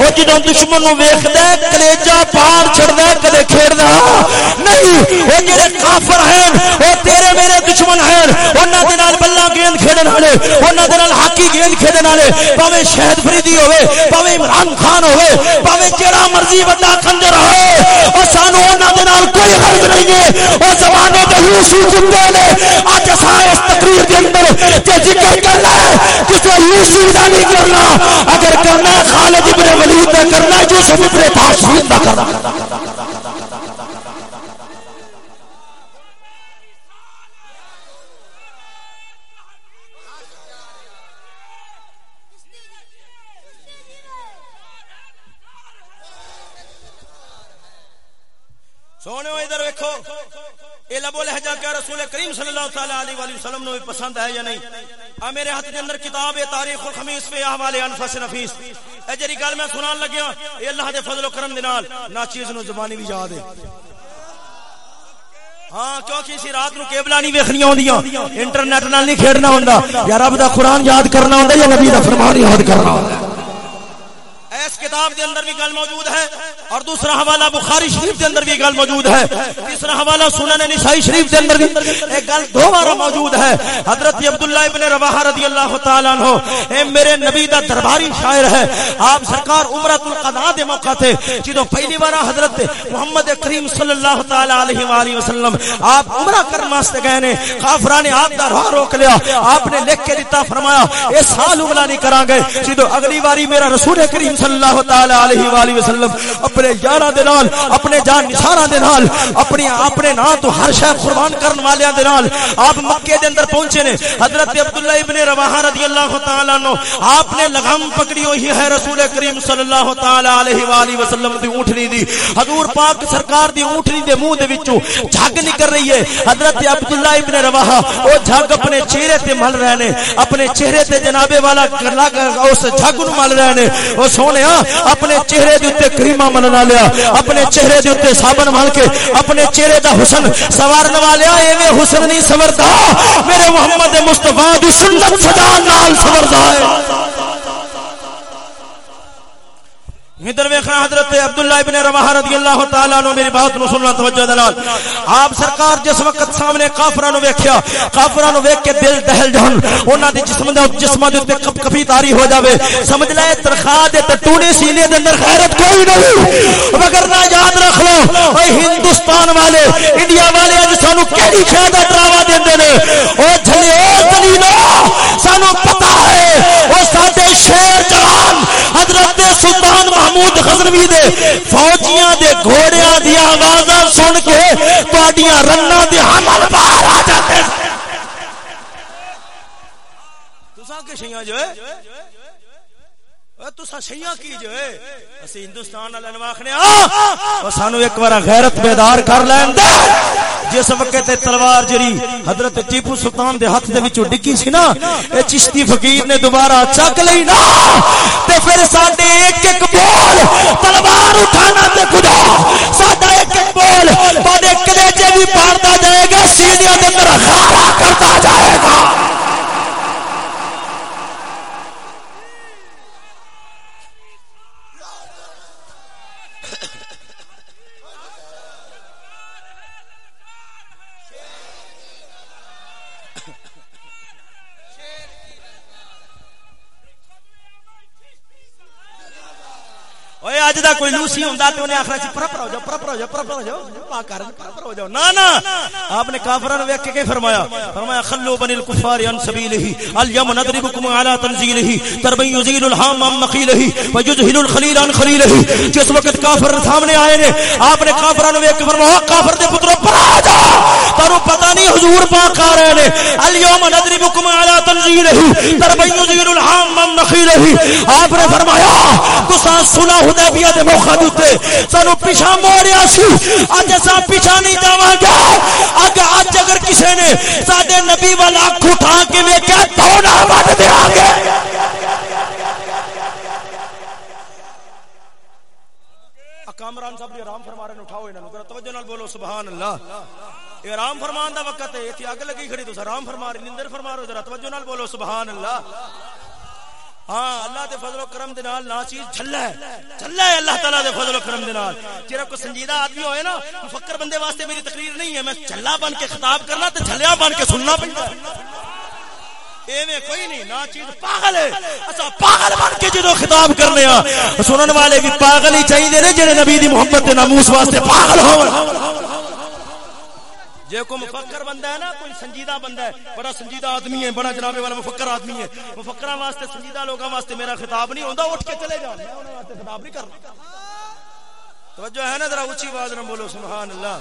S1: او جدوں دشمن نو ویکھدا ہے، کلیجا پار چھڑدا ہے، کدے کھیڑدا نہیں، او جڑے کافر ہیں، او تیرے میرے دشمن ہیں۔ انہاں دے نال بلا گیند کھیڈن والے، انہاں دے نال ہاکی گیند کھیڈن والے پاویں شہد فریدی ہوئے پاوے عمران خان ہوئے پاوے جڑا مرضی بڑا خنجر ہوئے او سانو انہاں دے نال کوئی غرض نہیں ہے۔ او زمانے تے یوسف زندے نے اج اساں اس تقریر دے اندر تے ذکر کرنا ہے کسے یوسف دا نہیں کرنا۔ اگر کرنا خالد ابن ولید دا کرنا یوسف ابن تاشین دا کرنا سونے ادھر ویکو یہ لبو لہجہ کیا رسول کریم صلی اللہ تعالی علیہ نو بھی پسند ہے یا نہیں؟ آ میرے ہاتھ کے اندر کتاب ہے، تاریخ الخمیس پہ حوالے انفس نفیس۔ اے جڑی گل میں سنان لگیا اے اللہ دے فضل و کرم دے نال، نا چیز نو زبانی بھی یاد ہے۔ ہاں کیونکہ اسی رات نو کیبلا نہیں ویکھنی ہوندیاں؟ انٹرنیٹ نال نہیں کھیڈنا ہوندا۔ یا رب دا قرآن یاد کرنا ہوندا یا نبی دا فرمان یاد کرنا ہوندا؟ اس کتاب دے اندر بھی گل موجود ہے اور دوسرا حوالہ بخاری شریف دے اندر بھی گل موجود ہے تیسرا حوالہ سنن نسائی شریف دے اندر بھی ایک گل دو بار موجود ہے حضرت عبداللہ ابن رواحہ رضی اللہ تعالی عنہ، اے میرے نبی دا درباری شاعر ہے، آپ سرکار عمرۃ القضاء دے موقع تے جدوں پہلی بار حضرت محمد کریم صلی اللہ تعالی علیہ والہ وسلم آپ عمرہ کرن واسطے گئے نے کافراں نے آپ دا راہ روک لیا، آپ نے لکھ کے دتا، فرمایا، اے سال عمرہ نہیں کراں گے جدوں اگلی باری میرا رسول کریم صلی اللہ تعالی علیہ والہ وسلم، اپنے یاراں دے نال، اپنے جان نثاراں دے نال، اپنی اپنے نام تو ہر شے قربان کرن والیاں دے نال آپ مکے دے اندر پہنچے نے۔ حضرت عبداللہ ابن رواحہ رضی اللہ تعالی عنہ، آپ نے لگام پکڑی ہوئی ہے رسول کریم صلی اللہ تعالی علیہ والہ وسلم دی اونٹنی دی۔ حضور پاک سرکار دی اونٹنی دے منہ دے وچوں جھگ نکل رہی ہے۔ حضرت عبداللہ ابن رواحہ او جھگ اپنے چہرے تے مل رہے نے۔ اپنے چہرے تے جناب والا اس جھگ نو مل رہے نے۔ او سونے اپنے چہرے دے اوتے کریمہ مننا لیا، اپنے چہرے دے اوتے صابن مل کے، اپنے چہرے دا حسن سوارن والیا ایویں حسن نہیں سوردا میرے محمد مصطفی دی سنت صدا نال سوردا ہے۔ ادھر ویکھنا حضرت عبداللہ ابن رواحہ رضی اللہ تعالی عنہ میری بات نو سننا توجہ دلال۔ آپ سرکار جس وقت سامنے کافراں نو ویکھیا کافراں نو ویکھ کے دل دہل جان، انہاں دی جسم دے جسم دے تے کپ کپی تاری ہو جاوے۔ سمجھ لے، تنخواہ دے تے ٹونے سینے دے اندر غیرت کوئی نہیں۔ مگر نہ یاد رکھ لو، اے ہندوستان والے، انڈیا والے اج سانو کیڑی شے دا ڈراوا دیندے نے؟ او جھلے، او دلیلو سانو پتہ ہے، او ساڈے حضرت سلطان محمود غزنوی دے فوجیاں دے گھوڑیاں دی آوازاں سن کے تواڈیاں رناں دے حمل باہر آ جاتے تساں کے شیاں جو ہے ہندوستان سانو ایک بار غیرت بیدار کر لین جس وقت تلوار جری حضرت ٹیپو سلطان دے ہاتھ دے وچوں ڈگی سی نا اے چشتی فقیر نے دوبارہ چک لئی نا تے پھر ساڈے ایک ایک بول تلوار اٹھانا تے خدا ساڈا ایک ایک بول تواڈے کلیجے بھی پاردا جائے گا سینیاں دے اندر خارا کرتا جائے گا اج دا کوئی لوسی ہوندا تے انہیں آخر پرپر ہو جاؤ پرپر ہو جاؤ پرپر ہو جاؤ پاک کر پرپر ہو جاؤ۔ نا نا، آپ نے کافراں نو ویکھ کے فرمایا؟ فرمایا، خلو بن الكفار عن سبيله اليوم نضربكم على تنزيله تربي يزيل الهام عن مخيله ويجهل الخليل عن خليله جس وقت کافر سامنے آئے نے، آپ نے کافراں نو ویکھ کے فرمایا ہاں، کافر دے پترو پر آ جا تانوں پتہ نہیں حضور پاک آ رہے نے۔ اليوم نضربكم على تنزيله تربي يزيل الهام عن مخيله آپ نے فرمایا، تساں سنا حدیبیہ حدیبیہ دے موقع دے سانو پیچھا موڑیا سی۔ اج اساں پیچھا نہیں جاواں گے۔ اگر اج اگر کسی نے ساڈے نبی والا اکھ اٹھا کے ویکھیا دوڑا ود دے آگے کامران صاحب یہ آرام فرما رہے ہیں، اٹھاؤ انہاں نو۔ توجہ نال بولو، سبحان اللہ۔ یہ آرام فرمان دا وقت ہے ایتھے اگ لگی کھڑی، تو آرام فرما رہے، نندر فرما رہے، ذرا توجہ نال بولو، سبحان اللہ۔ ہاں اللہ دے فضل و کرم دے نال نا چیز جھلا ہے جھلا ہے اللہ تعالی دے فضل و کرم دے نال۔ جڑا کو سنجیدہ آدمی ہوئے نا، مفکر بندے واسطے میری تقریر نہیں ہے، میں جھلا بن کے خطاب کرنا تے جھلیا بن کے سننا پیندا ہے۔ ایویں کوئی نہیں، نا چیز پاگل ہے۔ اسا پاگل بن کے جدوں خطاب کرنے ہاں سنن والے بھی پاگل ہی چاہیے نے، جڑے نبی دی محبت تے ناموس واسطے پاگل ہون۔ جے کو مفکر بندہ ہے نا، کوئی سنجیدہ بندہ ہے، بڑا سنجیدہ آدمی ہے، بڑا جناب والا مفکر آدمی ہے۔ مفکراں واسطے، سنجیدہ لوگاں واسطے میرا خطاب نہیں ہوندا، اٹھ کے چلے جا میں انہاں واسطے خطاب نہیں کرنا۔ توجہ ہے نا، ذرا اونچی آواز نہ بولو، سبحان اللہ۔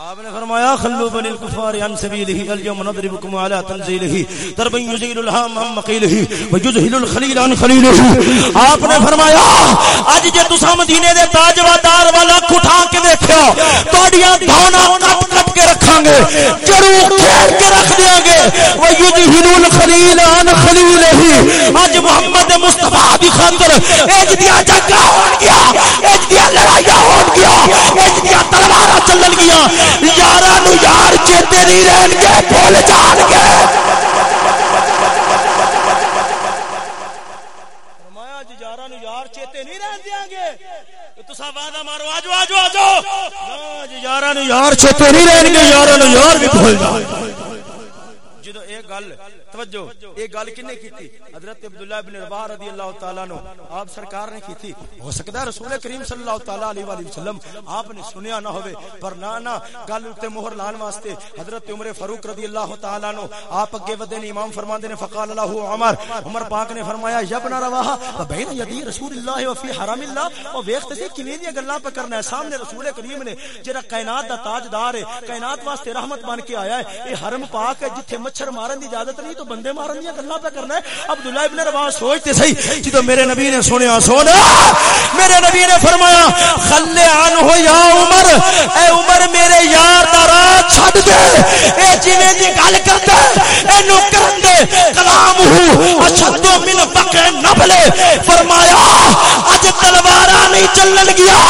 S1: آپ نے فرمایا، خلو بن الكفار عن سبيله اليوم نضربكم على تنزيله ضرب يزيل الهام عن مقيله ويذهل الخليل عن خليله آپ نے فرمایا اج جے تساں مدینے دے تاجوادار والا اٹھا کے دیکھیا تہاڈیاں دھونا کٹ کٹ کے رکھاں گے جڑو کھیر کے رکھ دیاں گے. ويذهل خلیل ان خلیل ہی اج محمد مصطفی دی خاطر اج دیا جنگا ہون گیا اج دیا لڑائیاں ہون گیا اج دیا تلواراں چلن گیا. یارہ نو یار چیتے نہیں رہن گے بھول جان گے فرمایا جی یاراں نو یار چیتے نہیں رہن دیاں گے تسا وعدہ مارو، آجو آجو آجو۔ نا جی نو یار چیتے نہیں رہن گے یاراں نو یار بھی بھول جان توجہ، ایک گل کنے کی تھی؟ حضرت عبداللہ ابن رباح رضی اللہ تعالیٰ نو آپ سرکار نے کی تھی۔ ہو سکتا ہے رسول کریم صلی اللہ تعالیٰ علیہ وآلہ وسلم آپ نے سنیا نہ ہوئے، پر نہ نہ گل اتے مہر لان واسطے حضرت عمر فاروق رضی اللہ تعالیٰ نو آپ اگے ودے نے امام فرمان نے، فقال اللہ عمر عمر پاک نے فرمایا یبنا رواہ بین یدی رسول اللہ و فی حرام اللہ او ویکھتے سی کیویں دی گلاں پہ کرنا ہے۔ سامنے رسول کریم نے، جڑا کائنات دا تاجدار ہے، کائنات واسطے رحمت بن کے آیا ہے اے حرم پاک ہے، جتھے مچھر مارن دی اجازت نہیں تو بندے مارن دی گلاں پہ کرنا ہے۔ عبداللہ ابن رواح سوچتے صحیح جدو میرے نبی نے سنیا سونا میرے نبی نے فرمایا خلے عن ہو یا عمر، اے عمر میرے یار دا راہ چھڈ دے۔ اے جویں دی گل کردا اے نو کرن دے۔ کلام ہو، اشد من بقع نبل فرمایا، اج تلواراں نہیں چلن گیا۔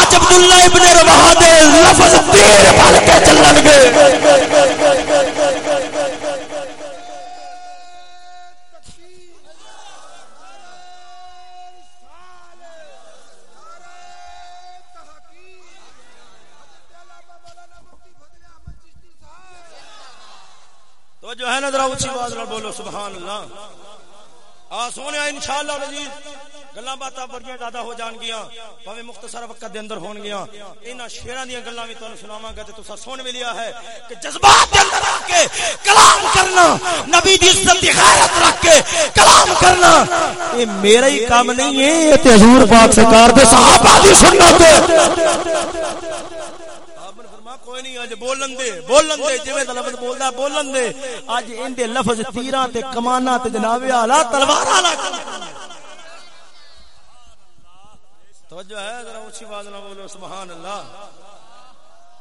S1: اج عبداللہ ابن رواح دے لفظ تیر بن کے چلن گے۔ تو جو ہے نا ذرا اونچی آواز نہ بولو، سبحان اللہ۔ آ، سونے، انشاءاللہ عزیز، گلاں باتاں بڑیاں زیادہ ہو جان گیاں پاویں مختصر وقت دے اندر ہون گیاں۔ انہاں شیراں دی گلاں وی تانوں سناواں گا تے تساں سن وی لیا ہے کہ جذبات دے اندر رکھ کے کلام کرنا، نبی دی عزت دی غیرت رکھ کے کلام کرنا۔ اے میرا ہی کام نہیں ہے، اے تے حضور پاک سرکار دے صحابہ دی سنت۔ ہے کوئی نہیں اج بولن دے بولن دے جویں دا لفظ بولدا بولن دے۔ اج ان دے لفظ تیراں تے کماناں تے جناب اعلی تلواراں لا توجہ ہے ذرا اونچی آواز نہ بولو سبحان اللہ۔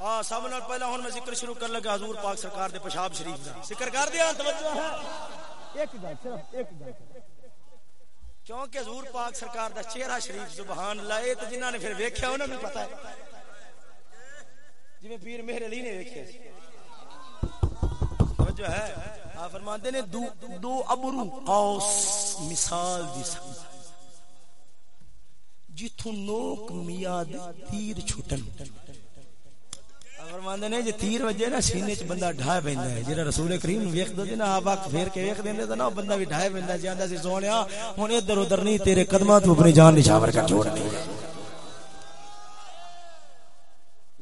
S1: ہاں سب نال پہلا ہن میں ذکر شروع کر لگا حضور پاک سرکار دے پیشاب شریف دا۔ ذکر کر دیا توجہ ہے۔ ایک گل صرف ایک گل۔ کیونکہ حضور پاک سرکار دا چہرہ شریف سبحان اللہ اے تے جنہاں نے پھر ویکھیا انہاں نوں پتہ ہے۔ جی پیر مہر علی نے دیکھے جو ہے۔ آپ فرماتے نے دو, دو ابرو قوس مثال دی سمجھ جتھوں نوک میاد تیر چھٹن۔ فرماندے نے جے تیر وجے نا سینے چ بندہ ڈھا پیندا ہے۔ جڑا رسول کریم نو ویکھ دے نا آپ اک پھیر کے ویکھ دیندے تے نا بندہ بھی ڈھا پیندا جاندا سی سونیا ہن ادھر ادھر نہیں تیرے قدماں تو اپنی جان نشاور کر چھوڑنی ہے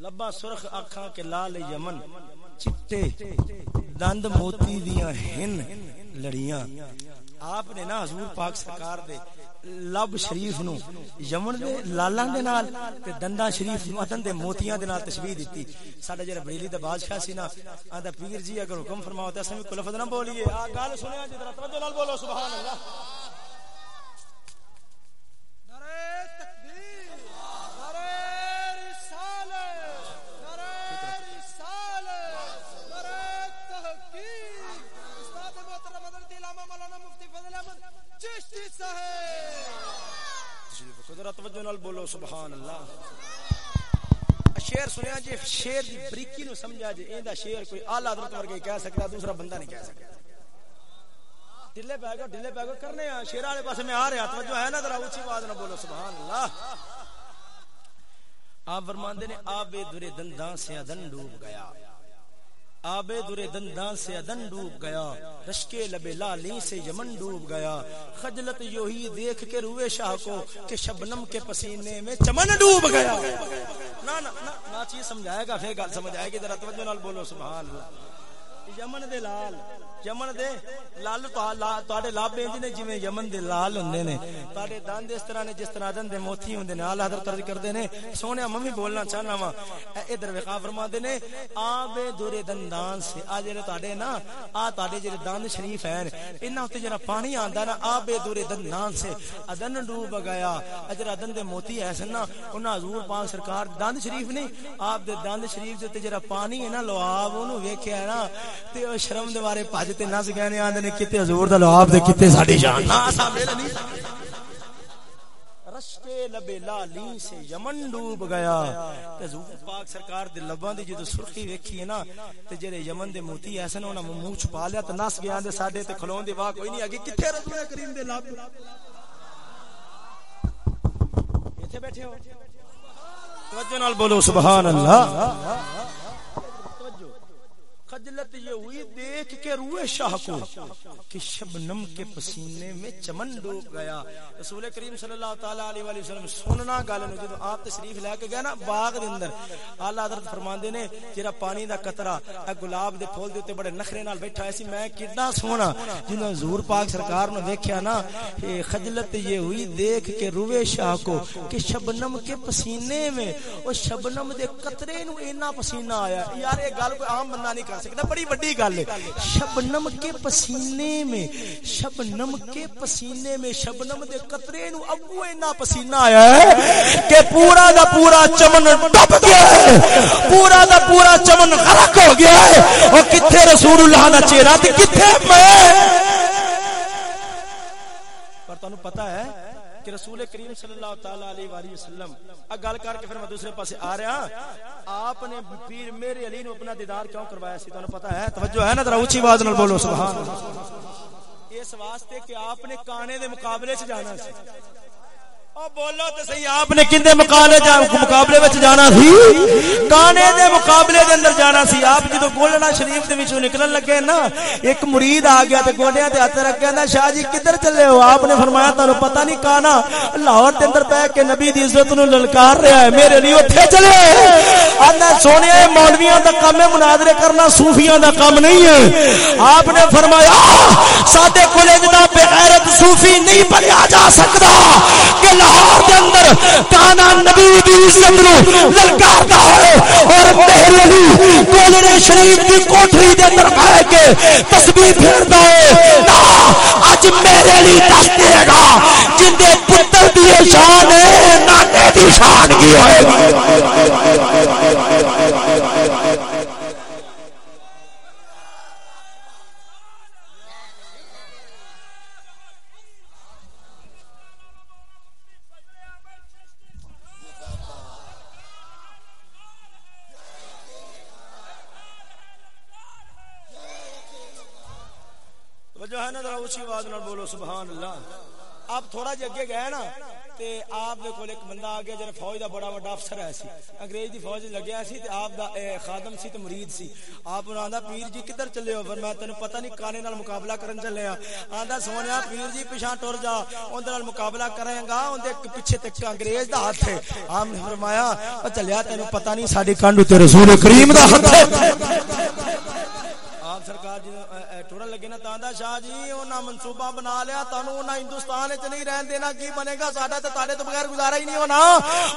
S1: لبا سرخ اکھاں کے لال یمن چٹے دند موتی دیاں ہن لڑیاں آپ نے نا حضور پاک سرکار دے لب شریف نو یمن دے لالاں دے نال تے دندا شریف نو دے موتیاں دے نال تشبیہ دتی ساڈا جڑا بریلی دا بادشاہ سی نا آندا پیر جی اگر حکم فرماؤ تے اساں کوئی لفظ نہ بولیے آ گل سنیا جی ذرا توجہ نال بولو سبحان اللہ نعرہ جی، بولو، سبحان اللہ۔ شیر سنیا جی شیر دی بریکی نو سمجھا جی ایندا شیر کوئی اعلی حضرت ورگے کہہ سکتا دوسرا بندہ نہیں کہہ سکتا ڈلے پے گا، ڈلے پے گا، کرنے ہیں۔ شیر والے پاس میں آ رہا، توجہ ہے نا، ذرا اونچی آواز نہ بولو، سبحان اللہ۔ آپ فرماندے نے، آب درے دنداں سے ادن ڈوب گیا۔ آب در دندان سے ادن ڈوب گیا، رشکے لبے لالی سے یمن ڈوب گیا۔ خجلت یو ہی دیکھ کے روئے شاہ کو کہ شبنم کے پسینے میں چمن ڈوب گیا۔ نا نا نا چیز سمجھائے گا، پھر گل سمجھ آئے گی۔ ذرا توجہ نال بولو، سبحان اللہ۔ یمن دے لال۔ یمن دے لال تواڈے لابے جی نے جویں یمن دے لال ہوندے نے۔ تواڈے دند اس طرح نے جس طرح دند دے موتی ہوندے نے۔ اعلی حضرت عرض کردے نے، سونیا ممی بولنا چاہنا وا۔ ادھر وقا فرماندے نے، آب دورے دندان سے، آ جڑے تواڈے نا، آ تواڈے جڑے دند شریف ہیں۔ انہاں تے جڑا پانی آندا نا، آب دورے دندان سے۔ ادن ڈوب گیا۔ اجرا دند دے موتی ہے نا، انہاں حضور پاک سرکار دند شریف نہیں آپ دے دند شریف تے جڑا پانی ہے نا، لو آپ اونوں ویکھیا نا۔ تے او شرم دے بارے بھج تے نس گئے نے آندے نے کتے حضور دا لواب تے کتے ساڈی جان۔ نا اساں میل نہیں رشتے لبے لالی سے یمن ڈوب گیا۔ تے حضور پاک سرکار دے لباں دی جدوں سرخی ویکھی ہے نا، تے جڑے یمن دے موتی ایسے انہاں منہ چھپا لیا تے نس گیا دے ساڈے تے کھلون دی واہ کوئی نہیں اگے کتے رسول کریم دے لب؟ ایتھے بیٹھے ہو؟ توجہ نال بولو، سبحان اللہ۔ خجلت یہ ہوئی، دیکھ کے روح شاہ کو کہ شبنم کے پسینے میں چمن ڈوب گیا۔ رسول کریم صلی اللہ تعالی علیہ وآلہ وسلم سننا گل نو جدوں آپ تشریف لے کے گئے نا باغ دے اندر اعلی حضرت فرماندے نے جڑا پانی دا قطرہ، اے گلاب دے پھول دے اوتے بڑے نخرے نال بیٹھا ایسی میں کڈا سونا جنوں حضور پاک سرکار نو ویکھیا نا کہ خجلت یہ ہوئی، دیکھ کے روح شاہ کو کہ شبنم کے پسینے میں او شبنم دے قطرے نو اینا پسینہ آیا۔ یار، یہ گل کوئی عام بندہ نہیں کر سکتا بڑی بڑی گل ہے شبنم کے پسینے میں شبنم کے پسینے میں شبنم دے قطرے نو ابو اینا پسینہ آیا ہے کہ پورا دا پورا چمن ڈب گیا ہے پورا دا پورا چمن غرق ہو گیا ہے اور کتھے رسول اللہ دا چہرہ تے کتھے میں پر تانوں پتہ ہے کہ رسول کریم صلی اللہ تعالی علیہ وآلہ وسلم اب گل کر کے پھر میں دوسرے پاسے آ رہا ہاں، آپ نے پیر میرے علی نو اپنا دیدار کیوں کروایا سی؟ تانوں پتہ ہے؟ توجہ ہے نا ذرا اونچی آواز نال بولو، سبحان اللہ۔ اس واسطے کہ آپ نے کانے دے مقابلے سے جانا سی۔ بولو تو صحیح، آپ نے کندے مقابلے مقابلے وچ جانا سی؟ دے مقابلے دے اندر جانا سی۔ آپ جدو شریف دے وچوں نکلن لگے نا، ایک مرید آ گیا تے گوڈیاں تے ہاتھ رکھ شاہ جی کدھر چلے ہو؟ آپ نے فرمایا تانوں پتہ نہیں کانا۔ لاہور دے اندر بیٹھ کے نبی دی عزت نو للکار رہا ہے، میرے لیے اوتھے چلے۔ آندا سونے مولویاں دا کام ہے، مناظرے کرنا صوفیاں دا کام نہیں ہے۔ آپ نے فرمایا ساڈے کولے جدا بے غیرت صوفی نہیں بنیا جا سکدا کہ لاہور دے اندر کانا نبی دی عزت نو للکاردا ہوئے اور میرے علی کولڑے شریف دی کوٹھری دے اندر کھڑے کے تسبیح پھیردا ہے نا اج میرے علی دس دے گا، جن دے پتر دی شان ہے، نانے دی شان کی ہوے گی ہے آواز نال بولو، سبحان اللہ۔ آپ تھوڑا جے اگے گئے نا، تے آپ دے کول ایک بندہ آ گیا جڑا فوج دا بڑا بڑا افسر ہے سی۔ انگریز دی فوج لگیا سی تے آپ دا خادم سی تے مرید سی۔ آپ نوں آندا پیر جی کدھر چلے ہو؟ پر میں تینوں پتہ نہیں کانے نال مقابلہ کرن چلے ہاں۔ آندا سونیا، پیر جی پیچھے ٹر جا اون دے نال مقابلہ کرے گا اون دے پیچھے تے انگریز دا ہاتھ ہے۔ آپ نے فرمایا، او چلیا تینوں پتہ نہیں ساڈی کانڈو تے رسول کریم دا ہاتھ ہے۔ سرکار جی ٹورن لگے نا تاندا شاہ جی انہاں منصوبہ بنا لیا، تانوں انہاں ہندوستان وچ نہیں رہن دینا کی بنے گا؟ ساڈا تے تاڈے تو بغیر گزارا ہی نہیں ہونا۔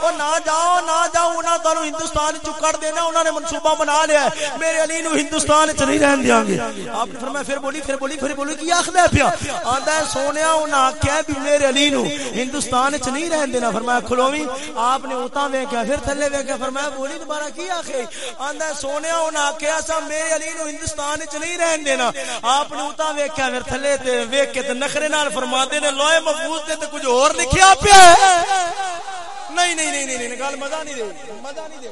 S1: او نہ جاؤ نہ جاؤ، انہاں تانوں ہندوستان وچ کڈ دینا، انہاں نے منصوبہ بنا لیا۔ ہے میرے علی نو ہندوستان وچ نہیں رہن دیاں گے۔ آپ نے فرمایا، پھر بولی پھر بولی پھر بولی، کی آکھدا پیا؟ آندا ہے، سونیا انہاں آکھیا بھی میرے علی نو ہندوستان وچ نہیں رہن دینا۔ فرمایا کھلوویں آپ نے اوتاں ویکھیا، پھر تھلے ویکھیا۔ فرمایا، بولی دوبارہ کی آکھے؟ آندا ہے، سونیا انہاں آکھیا سا میرے علی نو ہندوستان وچ نہیں رہن دینا۔ آپ نے اتا ویکھیا، پھر تھلے تے ویکھ کے تے نخرے نال فرماندے نے لوئے محفوظ تے تے کچھ اور لکھیا پیا ہے۔ نہیں نہیں نہیں نہیں گل مزہ نہیں دے۔ مزہ نہیں دے۔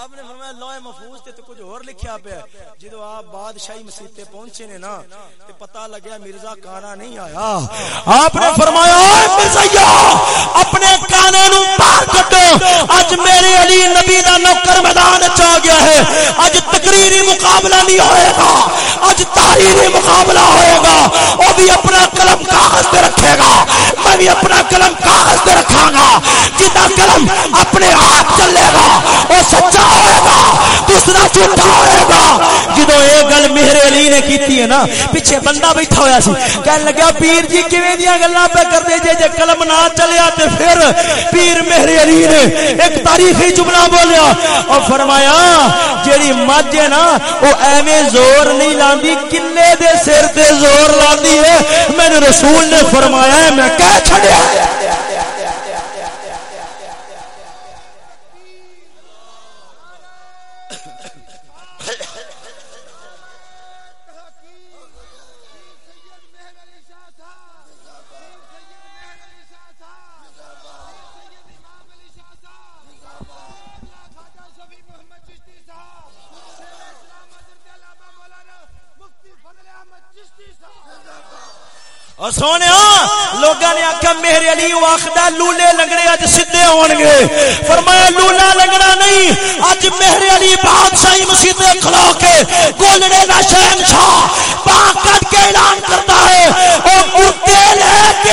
S1: آپ نے فرمایا لوح محفوظ تے کچھ اور لکھیا پیا جدو آپ بادشاہی مسجد تے پہنچے نے نا، تے پتہ لگیا مرزا کانا نہیں آیا۔ آپ نے فرمایا اے مرزا اپنے کانے نو باہر کڈو اج میرے علی نبی دا نوکر میدان وچ گیا ہے۔ اج تقریری مقابلہ نہیں ہوئے گا۔ اج تحریری مقابلہ ہوئے گا۔ او بھی اپنا قلم کاغذ تے رکھے گا۔ میں بھی اپنا قلم کاغذ تے رکھاں گا۔ جدا قلم اپنے ہاتھ چلے گا او سچا ہوئے گا۔ دوسرا جھوٹا ہوئے گا۔ جدو یہ گل میرے علی نے کیتی ہے نا، پیچھے بندہ بیٹھا ہویا سی۔ کہنے لگا پیر جی کیویں دیاں گلاں پہ کر دے جے جے قلم نہ چلیا تے پھر پیر میرے میرے علی نے ایک تاریخی جملہ بولیا اور فرمایا، جیڑی مجھ ہے نا او ایویں زور نہیں لاندی کلے دے سر تے زور لاندی ہے۔ میں نے رسول نے فرمایا ہے، میں کہہ چھڑیا ہے۔ اور سونے ہاں، لوگوں نے آخیا میرے علی آخر لولے لنگڑے اج سیدے ہون گے فرمایا، لولا لنگڑا نہیں، اج میرے علی بادشاہی مسجد کھلو کے گولڑے دا شہنشاہ پاک کٹ کے اعلان کرتا ہے۔ او مردے لے کے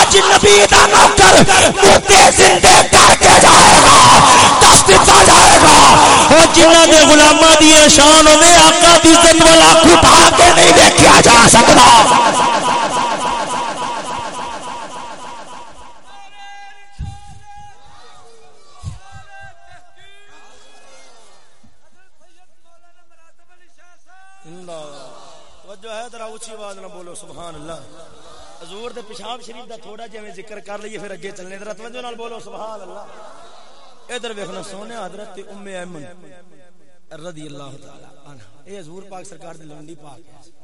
S1: اج نبی دا نوکر مردے زندے کر کے جائے گا، دس دتا جائے گا۔ او جنہ دے غلاماں دی شان ہوے آقا دی عزت والا کھٹا کے نہیں دیکھیا جا سکتا اچھی آواز نہ بولو سبحان اللہ۔ حضور دے پیشاب شریف دا تھوڑا جے ذکر کر لئیے پھر اگے چلنے۔ ذرا توجہ نال بولو، سبحان اللہ۔ ادھر ویکھنا سونے حضرت ام ایمن رضی اللہ تعالی عنہ۔ اے حضور پاک سرکار دی لونڈی پاک ہے۔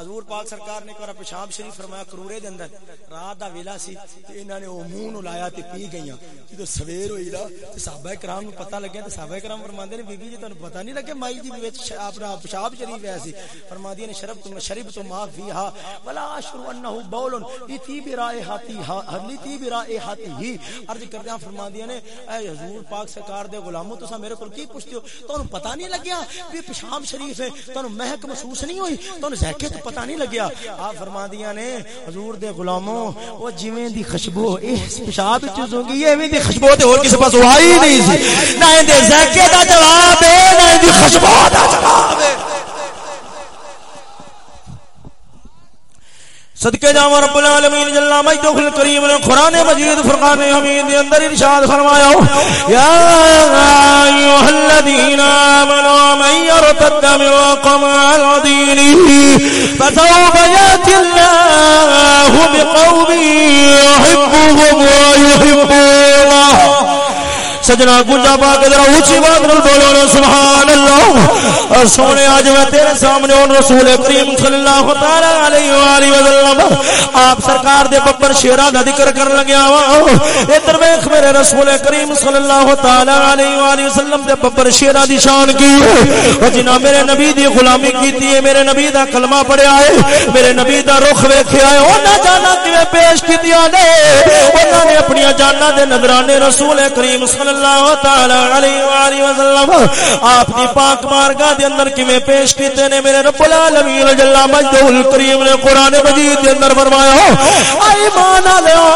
S1: حضور پاک سرکار نے کرا پیشاب شریف فرمایا، کرورے دے اندر رات دا ویلا سی تے انہاں نے او منہ نو لایا تے پی گئیاں۔ جدو سویر ہوئی نا تے صحابہ کرام نو پتہ لگیا تے صحابہ کرام فرماندے نے، بی بی جی تانوں پتہ نہیں لگے مائی جی وچ اپنا پیشاب شریف ہے سی۔ فرماندی نے، شرب تو شرب تو ما فیھا ولا اشر انه بول۔ ایتی برائحتی حلیتی برائحتی ہی۔ عرض کردیاں فرماندی نے، اے حضور پاک سرکار دے غلامو تساں میرے کول کی پوچھتے ہو؟ تانوں پتہ نہیں لگیا کہ پیشاب شریف ہے، تانوں مہک محسوس نہیں ہوئی؟ تانوں ذائقے تو پتہ نہیں لگیا۔ آپ فرما دیا نے، حضور دے غلاموں، وہ جویں دی خوشبو اس پیشاب وچ زونگی ایویں دی خوشبو تے اور کسے پاس آئی نہیں سی۔ نہ دے ذائقے دا جواب، اے نہ دی خوشبو دا جواب ہے صدقے جاوا رب العالمین جل مجدہ الکریم نے قران مجید فرقان حمید دے اندر ارشاد فرمایا یا ایھا الذین آمنوا من يرتد منكم عن دینه فسوف ياتي الله بقوم يحبهم ويحبونه سجنا گنجا پا کے ذرا اونچی بات نال بولو نا سبحان اللہ اور سونے اج میں تیرے سامنے ان رسول کریم صلی اللہ تعالی علیہ والہ وسلم، آپ سرکار دے ببر شیراں دا ذکر کرن لگیا وا ادھر ویکھ میرے رسول کریم صلی اللہ تعالی علیہ والہ وسلم دے ببر شیراں دی شان کی۔ او جنا میرے نبی دی غلامی کیتی ہے، میرے نبی دا کلمہ پڑھیا ہے، میرے نبی دا رخ ویکھیا ہے۔ انہاں جانا کیویں پیش کیتیاں نے؟ انہاں نے اپنی جاناں دے نظرانے رسول کریم صلی اللہ اللہ تعالی علیہ والہ وسلم، آپ دی پاک بارگاہ دے اندر کیویں پیش کیتے نے؟ میرے رب العالمین جل مجدہ الکریم نے قران مجید دے اندر فرمایا اے ایمان والو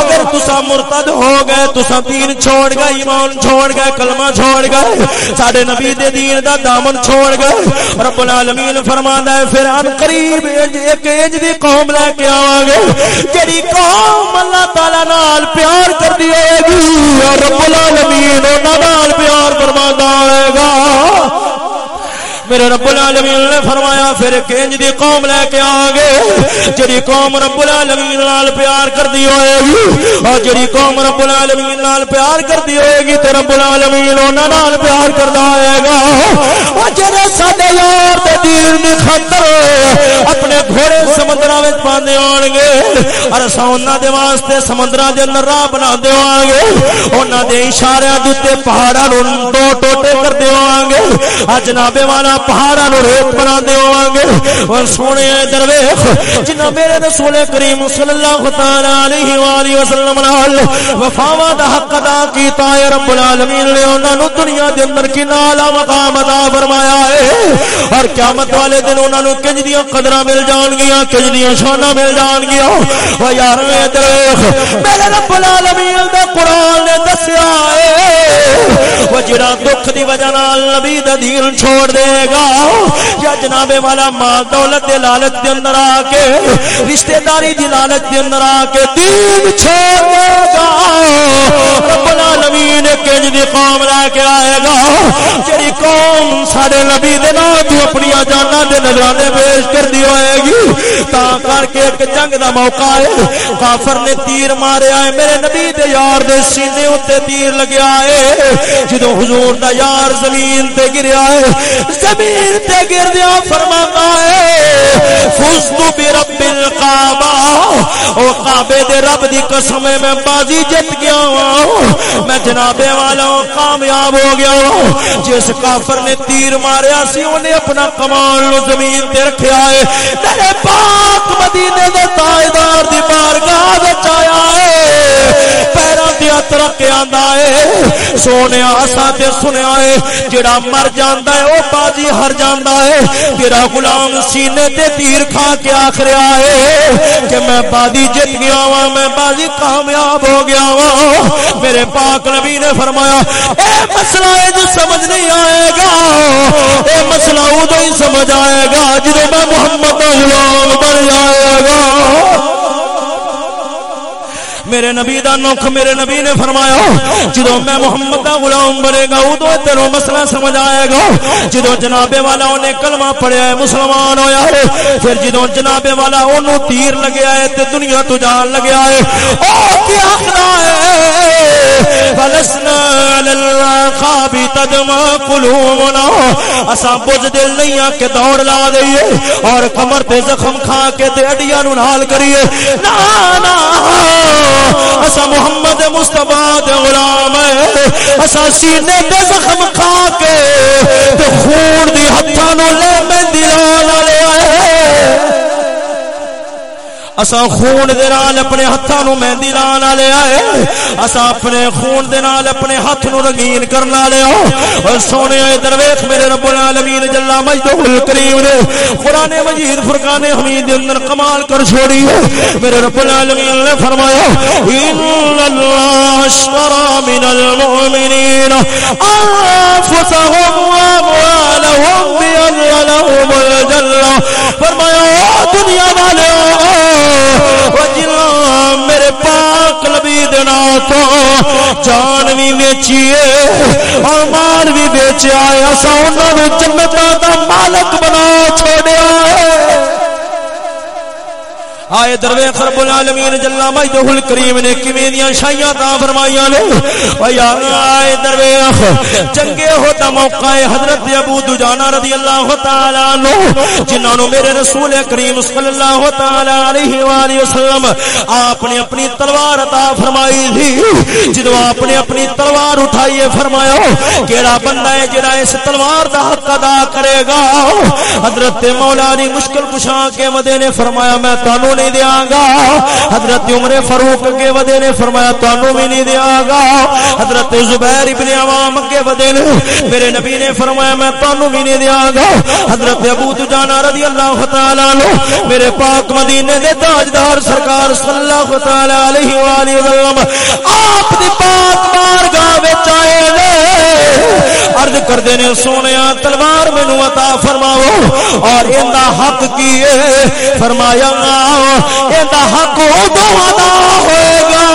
S1: اگر تسا مرتد ہو گئے تسا دین چھوڑ گئے، ایمان چھوڑ گئے، کلمہ چھوڑ گئے، ساڈے نبی دے دین دا دامن چھوڑ گئے، رب العالمین فرماندا ہے پھر ان قریب ایک انج دی قوم لے کے آواں گے جڑی قوم اللہ تعالی نال پیار کردی ہوے گی رب العالمین نبی پیار فرما ہے گا۔ میرے رب العالمین نے فرمایا، پھر کنج دی قوم لے کے آ گے جڑی قوم رب العالمین نال پیار کردی ہوئے گی، اور جڑی قوم رب العالمین نال پیار کردی ہوئے گی، تے رب العالمین انہاں نال پیار کردا ہوئے گا۔ او جڑے ساڈے یار تے دین دی خاطر اپنے گھوڑے سمندراں وچ پاندے ہون گے اور اساں انہاں دے واسطے سمندراں دے اندر راہ بنا دے ہون گے انہاں دے اشاریاں دے تے پہاڑاں نوں ٹو ٹوٹے کر دے ہون گے اج جناب والا پہاڑا نو ریت بنا دے گے اور سونے درویش، جنہ میرے رسول کریم صلی اللہ تعالی علیہ والہ وسلم نال وفاوا دا حق ادا کیتا ہے، رب العالمین نے انہاں نو دنیا دے اندر کنا اعلی مقام عطا فرمایا ہے۔ اور قیامت والے دن انہاں نو کنج دیاں قدراں مل جان گیاں، کنج دیاں شاناں مل جان گیاں۔ او یار میں درویش، میرے رب العالمین دا قران نے دسیا ہے۔ وہ جڑا دکھ دی وجہ نال نبی دا دین چھوڑ دے گا یا جناب والا مال دولت دے لالچ دے اندر آ کے، رشتہ داری دی لالچ دے اندر آ کے دین چھوڑ دے گا۔ رب العالمین کنج دی قوم لے کے آئے گا۔ جڑی قوم سارے نبی دے نام تو اپنی جانا دے نظرانے پیش کر دی ہوئے گی، تا کر کے ایک جنگ دا موقع ہے۔ کافر نے تیر مارے آئے۔ میرے نبی دے یار دے سینے اتے تیر لگیا ہے جدو حضور دا یار زمین تے گریا ہے زمین تے گر دیا فرماتا ہے فزتو بی رب القابا او قابے دے رب دی قسم میں بازی جت گیا ہوں۔ میں جناب جنابے والا کامیاب ہو گیا ہوں۔ جس کافر نے تیر ماریا سی، انہیں اپنا کمال زمین تے رکھیا ہے۔ میرے پاک مدینے دے تاجدار دی بارگاہ وچ آیا ہے۔ پیراں تے آندا ہے۔ سونے اسا تے سنیا ہے جڑا مر جاندا ہے، او باجی ہر جاندا ہے۔ تیرا غلام سینے تے تیر کھا کے آخر آئے کہ میں بازی جت گیا وا میں بازی کامیاب ہو گیا وا میرے پاک نبی نے فرمایا، اے مسئلہ جو سمجھ نہیں آئے گا۔ اے مسئلہ ادو ہی سمجھ آئے گا جدو میں محمد غلام بن جائے گا۔ میرے نبی دا نوکھ میرے نبی نے فرمایا جدو میں محمد دا غلام بنے گا ادو تیرو مسئلہ سمجھ آئے گا۔ جدو جناب والا انہیں کلمہ پڑھیا ہے مسلمان ہویا ہے، پھر جدو جناب والا انہوں تیر لگیا ہے تے دنیا تو جان لگیا ہے او، کیا خدا ہے؟ فلسنا للخابی تدما قلوبنا اسا بوجھ دل نہیں آ کے دوڑ لا دئیے اور کمر پہ زخم کھا کے تے اڈیاں نو نال کریے۔ نا نا۔ Oh. اسا محمد مصطفیٰ دے غلام ہے اسا سینے دے زخم کھا کے تے خون دی ہتھاں نو لے میں دلال والے آئے اسا خون دے نال اپنے ہتھاں نو مہندی لان والے آئے۔ اسا اپنے خون دے نال اپنے ہاتھ نو رنگین کرن والے ہو اور سونے ادھر ویکھ میرے رب العالمین جل مجدہ الکریم نے۔ قران مجید فرقان حمید دے اندر کمال کر چھوڑی ہے۔ میرے رب العالمین نے فرمایا، ان اللہ اشترى من المؤمنین انفسهم واموالهم بان لهم الجنہ فرمایا دنیا والے میرے پاک نبی دینا تو جان بھی بیچیے اور مال بھی بیچیا ہے اصا انہوں جنتا کا مالک بنا چھوڑیا ہے آئے دروے رب العالمین جل مجدہ الکریم نے کیویں دیاں شایاں تا فرمائیاں نے؟ او یا آئے دروے چنگے ہوتا موقع ہے حضرت ابو دجانہ رضی اللہ تعالی عنہ، جنہاں نو میرے رسول کریم صلی اللہ تعالی علیہ والہ وسلم آپ نے اپنی تلوار عطا فرمائی تھی۔ جدوں آپ نے اپنی تلوار اٹھائی ہے فرمایا، کیڑا بندہ ہے جڑا اس تلوار دا حق ادا کرے گا؟ حضرت مولا علی مشکل کشا کے مدے نے فرمایا، میں تانوں نہیں دیا گا۔ حضرت عمر فاروق اگے ودے نے فرمایا، تانوں بھی نہیں دیا گا۔ حضرت زبیر ابن عوام اگے ودے نے میرے نبی نے فرمایا، میں تانوں بھی نہیں دیا گا۔ حضرت ابو دجانہ رضی اللہ تعالی عنہ میرے پاک مدینے دے تاجدار سرکار صلی اللہ تعالی علیہ والہ وسلم آپ دی پاک بارگاہ وچ آئے نے۔ عرض کردے نے سونیا تلوار مینوں عطا فرماؤ۔ اور ایندا حق کیے فرمایا ایندا حق ادو ادا ہوئے گا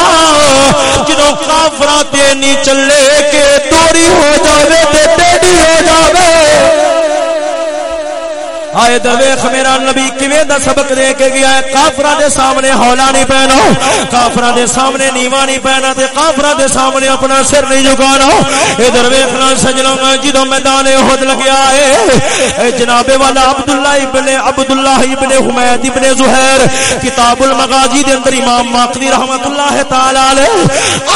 S1: جدو کافرا تینی چلے کے توری ہو جاوے تے ٹیڈی ہو جاوے آئے دویخ میرا نبی کیویں دا سبق دے کے گیا ہے؟ کافرہ دے سامنے ہولا نہیں پہنا کافرہ دے سامنے نیوا نہیں پہنا تے کافرہ دے سامنے اپنا سر نہیں جھکانا۔ ادھر ویکھنا سجنوں میں جدوں میدان احد لگیا ہے جناب والا عبداللہ ابن عبداللہ ابن حمید ابن زہیر، کتاب المغازی دے اندر امام ماقدی رحمت اللہ تعالی علیہ،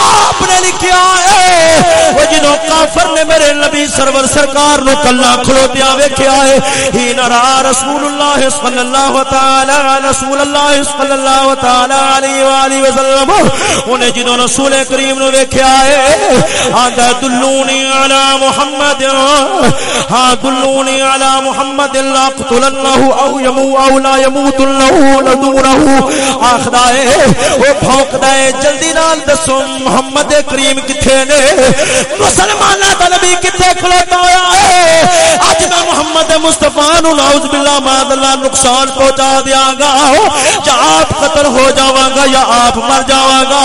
S1: آپ نے لکھیا ہے۔ وہ جدوں کافر نے میرے نبی سرور سرکار نو کلا کھلوتیا ویکھیا ہے، ہی نرا رسول اللہ صلی اللہ تعالی رسول اللہ صلی اللہ تعالی علیہ والہ وسلم، انہیں جنہوں رسول کریم نو ویکھیا ہے، آندا دلونی علی محمد ہاں دلونی علی محمد، لا قتلنه او يمو او لا يموت له ندوره آخدا ہے، او بھونکدا ہے، جلدی نال دسو محمد کریم کتھے نے۔ مسلماناں دا نبی کتھے کھلوتا ہویا ہے؟ اج میں محمد مصطفی نو نعوذ باللہ ماد اللہ نقصان پہنچا دیا گا۔ یا آپ قتل ہو جاوا گا یا آپ مر جاوا گا،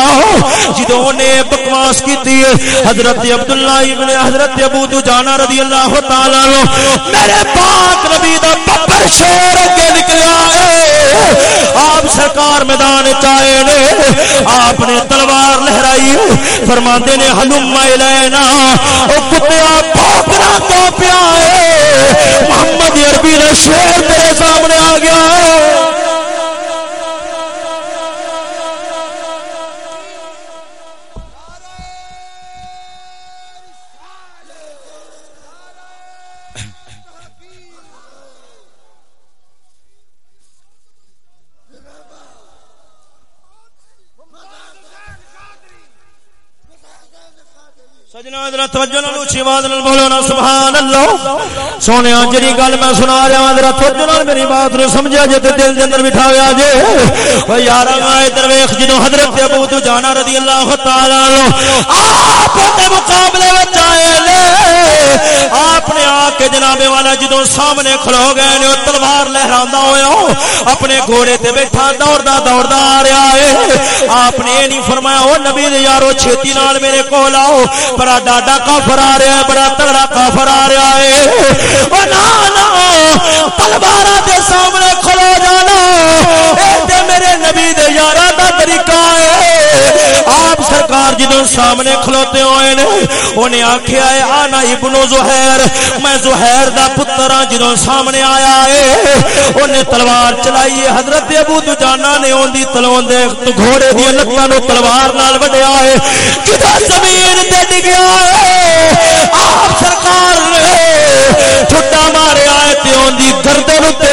S1: جدوں نے بکواس کیتی ہے حضرت عبداللہ ابن حضرت ابو دجانہ رضی اللہ تعالی عنہ، میرے پاک نبی دا ببر شیر کے نکلیا ہے آپ سرکار میدان چائے نے، آپ نے تلوار لہرائی، فرماندے نے ہلم الینا او کتیا بھوکنا تو پیا ہے محمد عربی نے شیر میرے سامنے آ گیا سونے جی گل میں سنا رہا ہاں، توجہ میری بات نو سمجھا جی دل کے اندر بٹھایا جی یار ادھر ویخ جدو حضرت ابو تو جانا رضی اللہ تعالی مقابلے آپ نے آ کے جناب والا جدو سامنے کھلو گئے نے تلوار لہرا ہوا اپنے گھوڑے تے بیٹھا دوڑتا دوڑتا آ رہا ہے۔ آپ نے یہ نہیں فرمایا وہ نبی یارو، چھتی نال میرے کو آؤ۔ پر ڈاڈا کافر آ رہا ہے بڑا تگڑا کافر آ رہا ہے۔ سامنے کھلوتے ہوئے نے، انہیں آخیا ہے، آنا ابنو زہر میں زہر دا پتر ہاں جدو سامنے آیا ہے، انہیں تلوار چلائی ہے۔ حضرت ابو دجانا نے ان دی تلوان دے گھوڑے دی لکھا نو تلوار نال وڈیا ہے۔ کدھا زمین تے ڈگیا ہے؟ آپ سرکار نے چھٹا مارے آئے تے ان دی گردن تے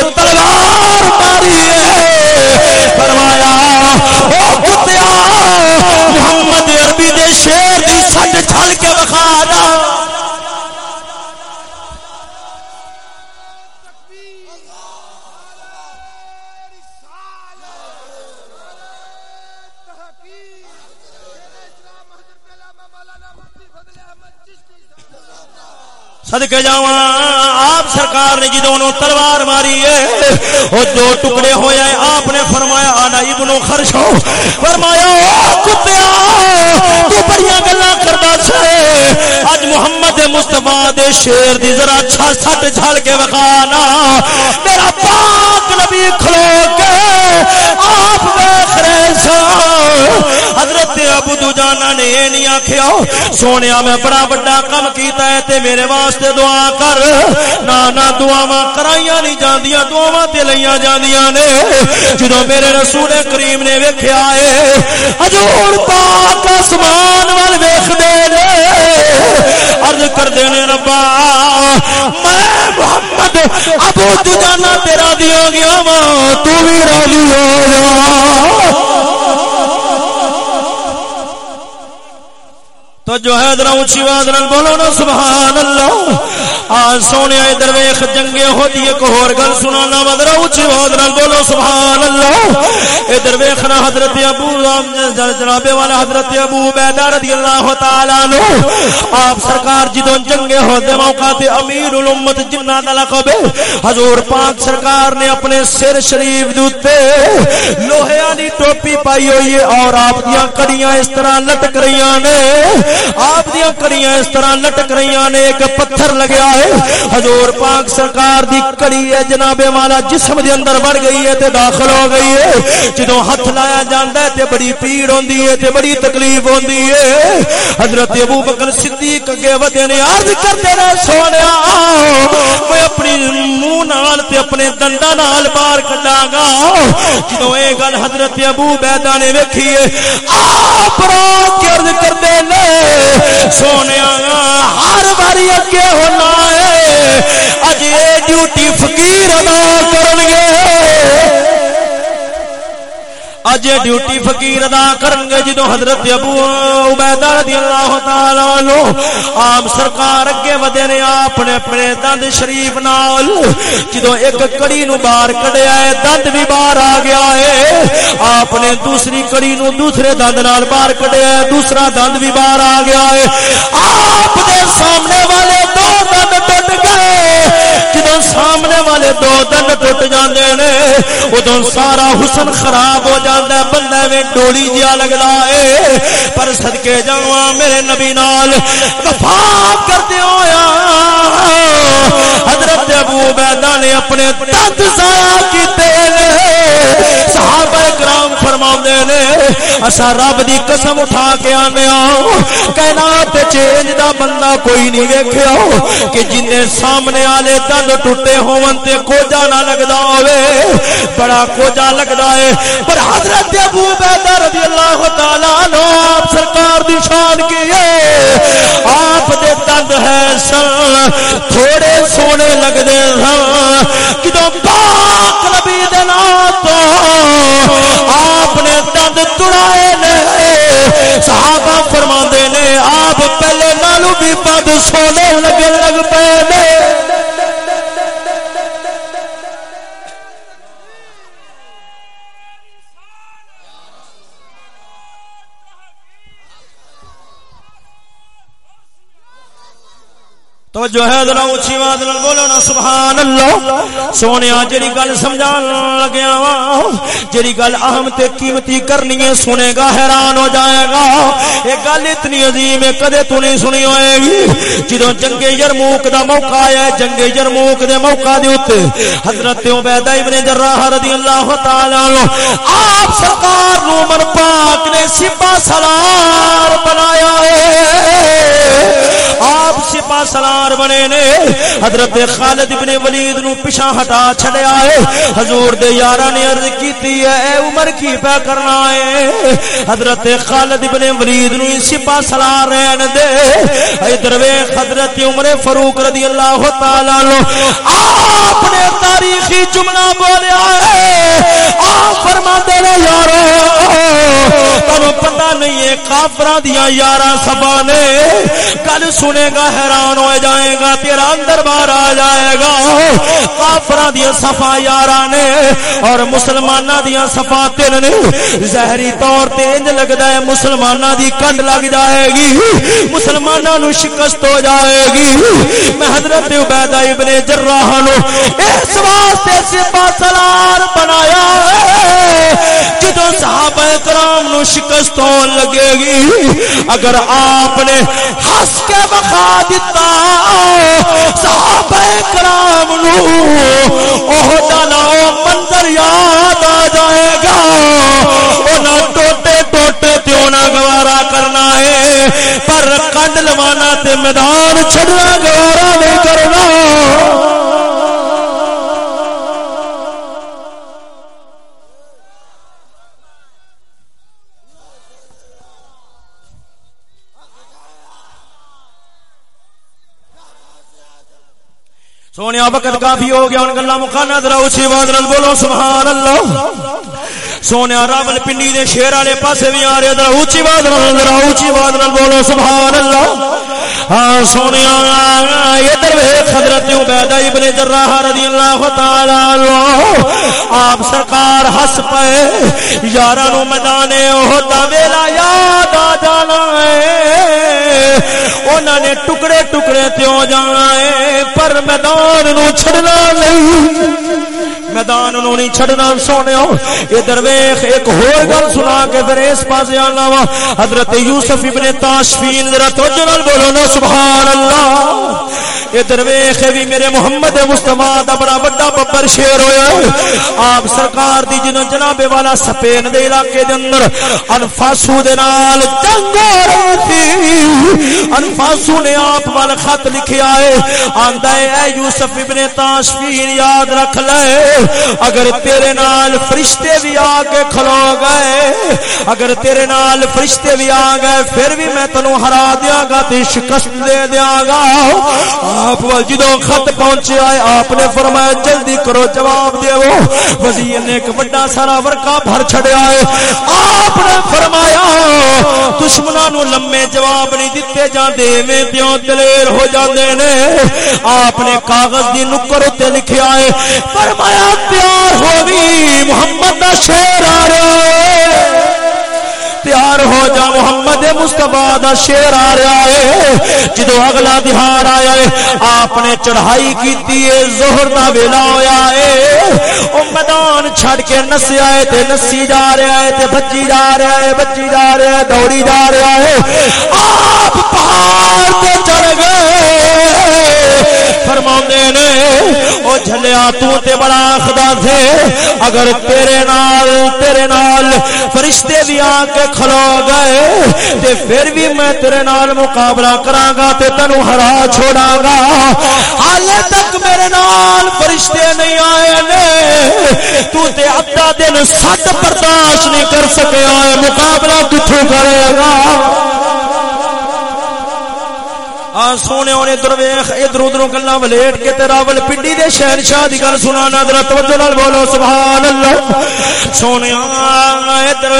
S1: سدکے جا آپ سرکار نے جدو تلوار ماری ہے، وہ دو ٹکڑے ہوئے آپ نے فرمایا، آنا ابنو خرش ہو۔ فرمایا کتیا، تو بڑی گلا کرتا سے اج محمد مستفا دے شیر دی ذرا اچھا سٹ جھل کے وکھانا میرا پاک نبی کھلو کے آپ دیکھ رہے سو حضرت ابو دجانا نے یہ نہیں آخیا سونے میں بڑا بڑا کم کیتا ہے تے میرے واسطے دعا کر۔ نہ نہ دعا کرائیاں نہیں جاندیاں دعا تے لئیاں جاندیاں نے۔ جدو میرے رسول کریم نے ویکھیا ہے، حضور پاک آسمان وال ویکھ دے نے۔ عرض کر نے، ربا، میں محمد ابو دجانا تیرا دیا گیا ماں تو بھی راضی ہو جا۔ تو جو ہے ذرا اونچی آواز نال بولو نا سبحان اللہ۔ آ سونے ادھر ویکھ جنگے ہوتی ایک اور گل سنانا وا ذرا اونچی آواز نال بولو سبحان اللہ ادھر ویکھنا حضرت ابو جناب والا حضرت ابو عبیدہ رضی اللہ تعالی عنہ۔ آپ سرکار جدوں جنگے ہوتے موقع تے امیر الامت جنہ دا لقب حضور پاک سرکار نے اپنے سر شریف دے اوتے لوہے والی ٹوپی پائی ہوئی ہے اور آپ دیاں کڑیاں اس طرح لٹک رہی نے۔ آپ دیا کڑیاں اس طرح لٹک رہی نے، ایک پتھر لگیا ہے۔ حضور پاک سرکار دی کڑی ہے، جناب والا جسم دے اندر بڑھ گئی ہے تے داخل ہو گئی ہے۔ جدو ہاتھ لایا جاندا ہے تے بڑی پیڑ ہوندی ہے، تے بڑی تکلیف ہوندی ہے۔ حضرت ابو بکر صدیق اگے ودے نے عرض کرتے رہے سونیا میں اپنی منہ نال تے اپنے دندا نال باہر کڈاں گا۔ جدو اے گل حضرت ابو بیدا نے ویکھی ہے، آپ رات کے عرض کردے نے، سونے ہر باری اگے ہونا۔ ہے۔ اج یہ ڈیوٹی فقیر ادا کرن گے اج ڈیوٹی فقیر ادا کرن گے جدو حضرت ابو عبیدہ رضی اللہ تعالی عنہ عام سرکار اگے ودے نے اپنے اپنے دند شریف نال جدو ایک کڑی نو باہر کڈیا ہے، دند بھی باہر آ گیا ہے۔ آپ نے دوسری کڑی نو دوسرے دند نال باہر کڈیا ہے، دوسرا دند بھی باہر آ گیا ہے۔ آپ دے سامنے والے دو دند جدو سامنے والے دو دن ٹوٹ جاندے نے ادو سارا حسن خراب ہو جاتا ہے، بندہ میں ڈولی جیا لگتا ہے۔ پر سدکے جا میرے نبی نال وفا کرتے ہویا حضرت ابو عبیدہ نے اپنے دند ضائع کیتے اسا رب دی قسم اٹھا کے آنے آؤ۔ کائنات چینج دا بندہ کوئی نہیں ویکھیا کہ جن سامنے والے دند ٹوٹے ہون تے کوجا نہ لگدا ہوے بڑا کوجا لگدا ہے۔ پر حضرت ابو عبیدہ رضی اللہ تعالی عنہ آپ سرکار دی شان کی ہے۔ آپ دے دند ہے سن تھوڑے سونے لگ دے سن کدو پاک نبی دے نام تو صحابہ فرما نے آپ پہلے نالو بھی بد سونے لگے لگ پے تو جو ہے، ذرا اونچی آواز نال بولو نا سبحان اللہ سونیا جڑی گل سمجھان لگیا وا جڑی گل اہم تے قیمتی کرنی ہے، سنے گا، حیران ہو جائے گا۔ یہ گل اتنی عظیم ہے، کدے تو نہیں سنی ہوئے گی۔ جدوں جنگ یرموک دا موقع آیا ہے جنگ یرموک دے موقع دے اوتے حضرت عبیدہ ابن جراح رضی اللہ تعالی عنہ، آپ سرکار نو عمر پاک نے سپاہ سالار بنایا ہے۔ آپ سپاہ سالار سلار بنے نے۔ حضرت خالد ابن ولید نو پیچھا ہٹا چھڑیا ہے۔ حضور دے یاراں نے عرض کیتی ہے، اے عمر کی پہ کرنا ہے۔ حضرت خالد ابن ولید نو سپاہ سلار رہن دے۔ ادھر ویکھ حضرت عمر فاروق رضی اللہ تعالی عنہ آپ نے تاریخی جملہ بولیا ہے۔ آپ فرماتے نے، یارو، تانوں پتہ نہیں ہے کافراں دیاں یاراں سبا نے۔ کل سنے گا حیران ہو جائے گا، تیرا اندر بار آ جائے گا۔ کافر دیا سفا یار نے اور مسلمان دیا سفا تین نے۔ زہری طور تے انج لگتا ہے مسلمان دی کنڈ لگ جائے گی۔ مسلمانوں نو شکست ہو جائے گی۔ میں حضرت عبیدہ ابن جراح نو اس واسطے سپا سلار بنایا جدو صحابہ کرام نو شکست ہو لگے گی، اگر آپ نے ہس کے بخا دیتا صحابہ کرام نو او منظر یاد آ جائے گا۔ انہاں ٹوٹے ٹوٹے تے انہاں گوارا کرنا ہے۔ پر کنڈ لوانا تے میدان چھڑنا گوارا نہیں کرنا۔ سونے وقت کافی ہو گیا ان گلا مکھانا ذرا اچھی بات بولو سبحان اللہ۔ سونے راول پنڈی دے شیر والے پاسے بھی آ رہے ذرا اونچی بات ذرا اونچی بات بولو، سبحان اللہ۔ ہاں سونے ادھر حضرت عبیدہ ابن جراح رضی اللہ تعالی عنہ۔ آپ سرکار ہس پے یاراں نو میدان احد، ویلا یاد آ جانا ہے۔ انہاں نے ٹکڑے ٹکڑے تیوں جانا ہے، پر میدان نو چھڑنا نہیں۔ میدان انہوں نے چھڑنا سونے ہو ادھر ویخ ایک ہور گل سنا کے پھر اس پاس آنا وا۔ حضرت یوسف ابن تاشفین ذرا توجہ نال بولو نا سبحان اللہ ادھر ویخ بھی میرے محمد مصطفیٰ دا بڑا بڑا ببر شیر ہویا آپ سرکار دی جنہوں جناب والا سپین دے علاقے دے اندر انفاسو دے نال جنگ ہو تھی۔ انفاسو نے آپ والا خط لکھیا ہے آندہ اے یوسف ابن تاشفین یاد رکھ لے۔ اگر تیرے نال فرشتے بھی آ کے کھلو گئے، اگر تیرے نال فرشتے بھی آ گئے، پھر بھی میں تنو ہرا دیا گا، تے شکست دے دیا گا۔ آپ جدو خط پہنچے آئے، آپ نے فرمایا، جلدی کرو جواب دے وہ وزیر نے ایک بڑا سارا ورکا بھر چھڑے آئے آپ نے فرمایا دشمنوں لمے جواب نہیں دیتے جاندے، میں پیوں دلیر ہو جاندے نے۔ آپ نے کاغذ دی نکر تے لکھیا ہے۔ فرمایا تیار ہوگی، محمد دا شیر آ رہا تیار ہو جا محمد مستفا دا شیر آ رہا ہے۔ جدو اگلا دہار آیا ہے، آپ نے چڑھائی کی زہر دا ویلا ہویا ہے۔ او میدان چھڑ کے نسیا ہے تے نسی جا رہا ہے تے بچی جا رہا ہے بچی جا رہا ہے دوڑی جا رہا ہے۔ آپ پہاڑ تے چڑھ گئے۔ فرما نے، او جھلیا تو تے بڑا خدا تھے اگر تیرے نال تیرے نال فرشتے بھی آ کے کھلو گئے، تے پھر بھی میں تیرے نال مقابلہ کراں گا تے تینو ہرا چھوڑا گا حال تک میرے نال فرشتے نہیں آئے نے، تو تے ادھا دن سٹ برداشت نہیں کر سکے آئے، مقابلہ کتوں کرے گا؟ ہاں سونے ہونے درویخ ادھر ادھر گلا ولیٹ کے تیرا ول پنڈی دے شہنشاہ دی گل سنانا، ذرا توجہ نال بولو، سبحان اللہ۔ سونے ادھر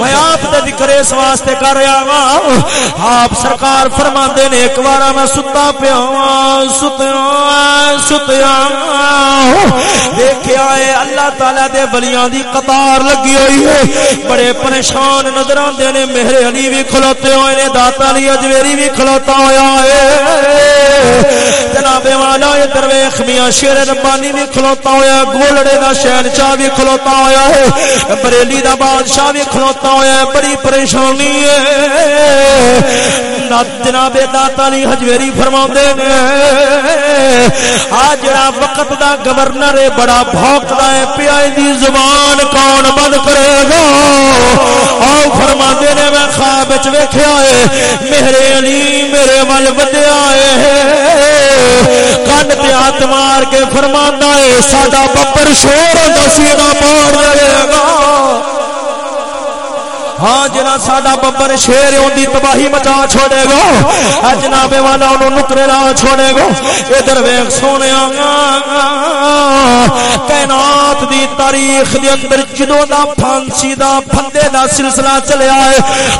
S1: میں آپ دے ذکر اس واسطے کر رہا ہاں۔ آپ سرکار فرماندے نے، ایک بار میں ستا پیا ہاں، ستیا ستیا ہاں، ہاں۔ دیکھا ہے، اللہ تعالی دے ولیاں دی قطار لگی ہوئی ہے۔ بڑے پریشان نظر آتے نے میرے علی بھی کھلوتے ہوئے نے، داتا علی اجمیری بھی کھلوتا ہوا ہے۔ جناب والا درویخ میاں شیر ربانی بھی کھلوتا ہوا گولڑے دا شہنشاہ بھی کھلوتا ہوا ہے۔ بریلی دا بادشاہ بھی کھلوتا ہوا ہے۔ بڑی پریشانی ہے۔ جناب داتا علی حجویری فرما نے۔ آج جڑا وقت دا گورنر ہے، بڑا بھوکتا ہے۔ پیا دی زبان کون بند کرے گا؟ آؤ فرما نے، میں خواب ویخیا ہے۔ میرے علی، میرے ول بدیا ہے کن تے ہاتھ مار کے فرما ہے ساڈا ببر شور دسی کا مار لگے گا ہاں جنا ساڈا ببر شیر دی تباہی مچا چھوڑے گا۔ جناب والا، انہوں نکرے لا چھوڑے گا۔ ادھر ویخ سونے کائنات دی تاریخ دی اندر جدو دا پھانسی دا پھندے دا سلسلہ چلے آئے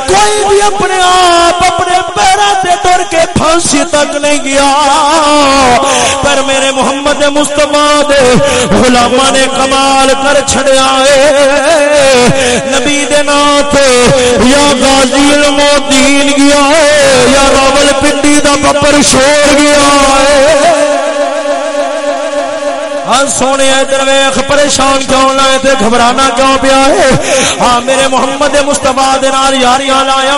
S1: کوئی بھی اپنے آپ، اپنے پیرا تے ڈر کے پھانسی تک نہیں گیا۔ پر میرے محمد مصطفیٰ دے غلامہ نے کمال کر چھڑے آئے نبی دے نات یا غازی المودین گیا ہے یا راول پنڈی دا بپر شور گیا ہے۔ ہاں سونے درویخ پریشان کیوں لائے تے گھبرانا کیوں پیا ہے؟ ہاں میرے محمد مصطفیٰ دے نال یاریاں لایا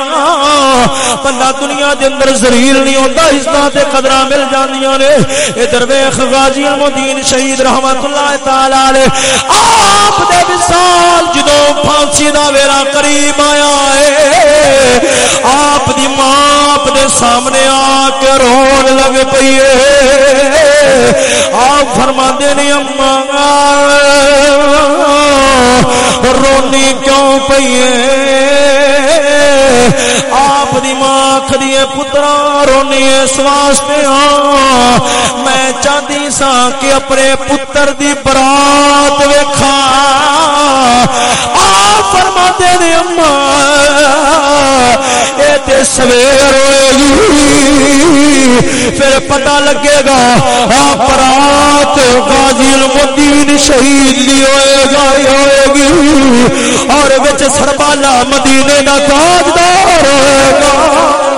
S1: بندہ دنیا دے اندر ذلیل نہیں ہوندا عزت تے قدراں مل جاندیاں نے۔ اے درویخ غازی المدین شہید رحمت اللہ تعالی علیہ۔ آپ دے وصال جدوں پھانسی دا ویلا قریب آیا ہے، آپ دی ماں دے سامنے آ کے رون لگ پئی آپ فرما دے رونی کیوں پیے آپ دی ماں کھدیے پترا رونی اس واسطے۔ ہاں میں چاہتی سا کہ اپنے پتر دی برات ویکھا فرماتے نے اما، اے تے سویر ہوئے گی۔ پھر پتہ لگے گا، آپ رات غازی المدین شہید دی ہوئے گا ہوئے گی۔ اور وچ سربالا مدینے دا تاجدار ہوئے گا۔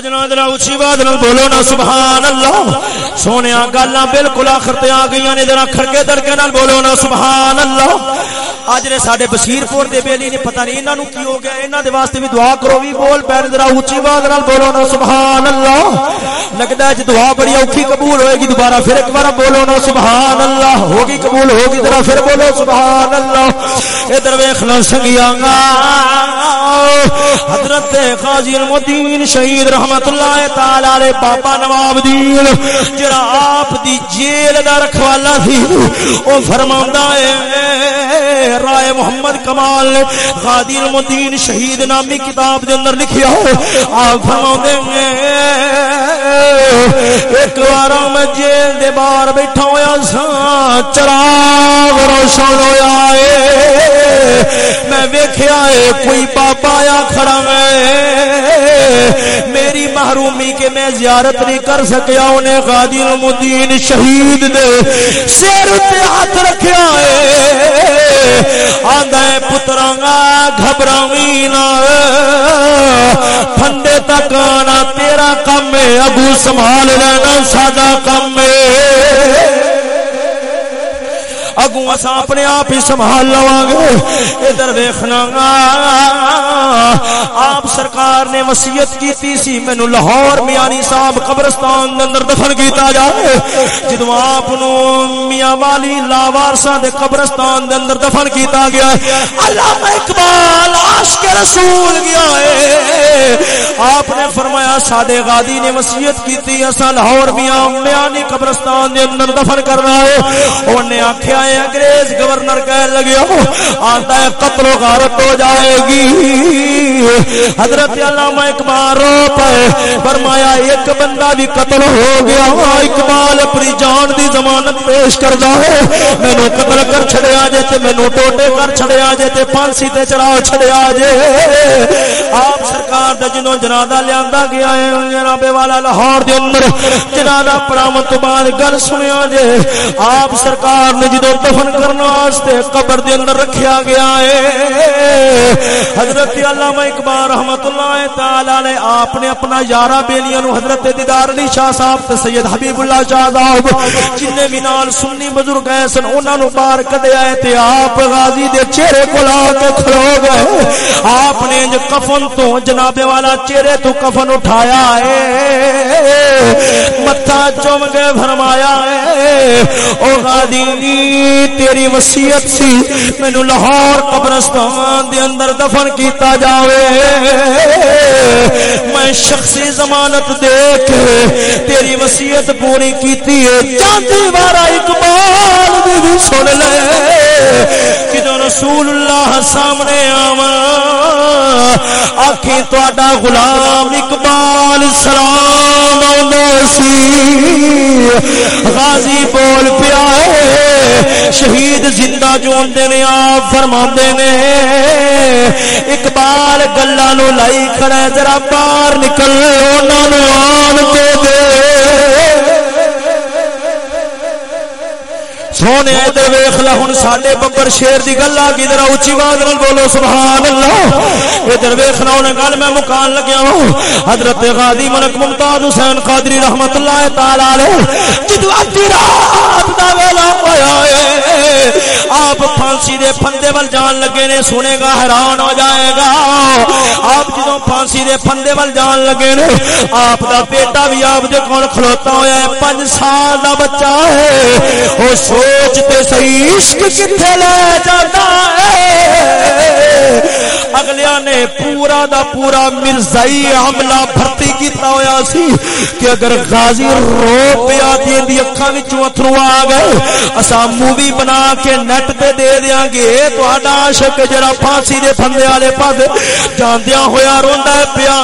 S1: سجنا دلا اچھی بات نہ بولو نا سبحان اللہ سونے گلا بالکل آخر تے آ گئی نے، ذرا کھڑکے تڑکے نال بولو نا سبحان اللہ اج نے ساڈے بشیر پور دے بیلی نے، پتہ نہیں انہاں نو کی ہو گیا، انہاں دے واسطے بھی دعا کرو، بھی بول پیر ذرا اونچی بات نال بولو نا سبحان اللہ لگدا ہے جی دعا بڑی اوکھی قبول ہوئے گی، دوبارہ پھر ایک بار بولو نا سبحان اللہ ہوگی قبول، ہوگی، ذرا پھر بولو سبحان اللہ ادھر ویکھ لو، سنگیاں حضرت قاضی المدین شہید رحمت رحمت اللہ تعالی علیہ بابا نواب دین، جڑا آپ دی جیل دا رکھوالا سی، او فرماندا ہے، رائے محمد کمال نے قاضی المدین شہید نامی کتاب دے اندر لکھیا ہے۔ آپ فرماندے ایک بار میں جیل دے باہر بیٹھا ہویا سا چراغ روشن ہویا ہے۔ میں ویکھیا ہے، کوئی بابا آیا کھڑا میں میری میری محرومی کے میں زیارت نہیں کر سکیا، انہیں غادی المدین شہید دے سیر تے ہاتھ رکھیا ہے۔ آندا ہے، پتراں گھبراویں نہ۔ پھندے تک آنا، تیرا کم ہے، ابو سنبھال لینا سادہ کم ہے۔ اگوں اساں اپنے آپ ہی سنبھال لواں گے ادھر ویکھنا آپ سرکار نے وصیت کیتی سی، مینوں لاہور میانی صاحب قبرستان دے اندر دفن کیتا جائے۔ جدوں آپ نو میاں والی لاوارساں دے قبرستان دے اندر دفن کیتا گیا علامہ اقبال عاشق رسول گیا ہے۔ آپ نے فرمایا، ساڈے غادی نے وصیت کیتی، اساں لاہور میاں میانی قبرستان دے اندر دفن کرنا ہے۔ اونے آکھیا ہے انگریز گورنر کہہ لگیا آتا ہے قتل و غارت ہو جائے گی۔ حضرت علامہ اقبال رو پے فرمایا، ایک بندہ بھی قتل ہو گیا ہاں، اقبال اپنی جان دی ضمانت پیش کردا ہے۔ مینوں قتل کر چھڑیا جے تے مینوں ٹوٹے کر چھڑیا جے تے پھانسی تے چڑھا چھڑیا جے۔ آپ سرکار دا جنوں جنازہ لیاندا گیا ہے جناب والا لاہور دے اندر۔ جنازہ پڑھاون تو بعد گل سنیا جے۔ آپ سرکار نے جدوں دفن کرنے واسطے قبر دے اندر رکھیا گیا ہے۔ حضرت علامہ اقبال رحمت اللہ تعالی نے آپ نے اپنا یارہ بیلیاں نو حضرت دیدار علی شاہ صاحب تے سید حبیب اللہ شاہ صاحب جن بھی نال سنی بزرگ ہیں سن، انہاں نو باہر کڈیا ہے تے آپ غازی دے چہرے کو لا کے کھلو گئے۔ آپ نے جو کفن تو جناب والا چہرے تو کفن اٹھایا ہے۔ متھا چوم کے فرمایا ہے، او غازی جی، تیری وصیت سی۔ مینوں لاہور قبرستان دے اندر دفن کیتا جاوے۔ میں شخصی ضمانت دے کے تیری وصیت پوری کیتی ہے۔ چاندی وارا اقبال دی بھی سن لے۔ کہ جو رسول اللہ سامنے آواں آکھیں تہاڈا غلام اقبال سلام آوندا سی۔ غازی بول پیا ہے شہید زندہ جون دے نے، آپ فرماندے نے، اقبال گلاں نو لائی کھڑا ذرا باہر نکل، انہاں نو آن تے دے۔ سونے ادھر ویخ لا، ہن ساڈے ببر شیر دی گل آ گئی، ذرا اونچی آواز نال بولو سبحان اللہ ادھر ویخ لا ہوں گل میں مکان لگیا ہوں۔ حضرت غازی ملک ممتاز حسین قادری رحمتہ اللہ تعالی علیہ، جدو ادھی رات دا ویلا ہویا اے آپ پھانسی دے پھندے ول جان لگے نے، سنے گا، حیران ہو جائے گا۔ آپ جدو پھانسی دے پھندے ول جان لگے نے، آپ دا بیٹا بھی آپ دے کول کھلوتا ہویا ہے۔ پانچ سال دا بچہ ہے۔ او سوچتے صحیح عشق کتنے لے جاتا ہے۔ اگلیا نے پورا دا پورا مرزائی عملہ بھرتی کیتا ہویا سی کہ اگر غازی رو پیا دی دی اکھاں وچوں اتھرو آ گئے اسا مووی بنا کے نیٹ تے دے دیاں گے تو اڈا عاشق جڑا پھانسی دے پھندے والے پاس جاندیاں ہویا روندا ہے پیا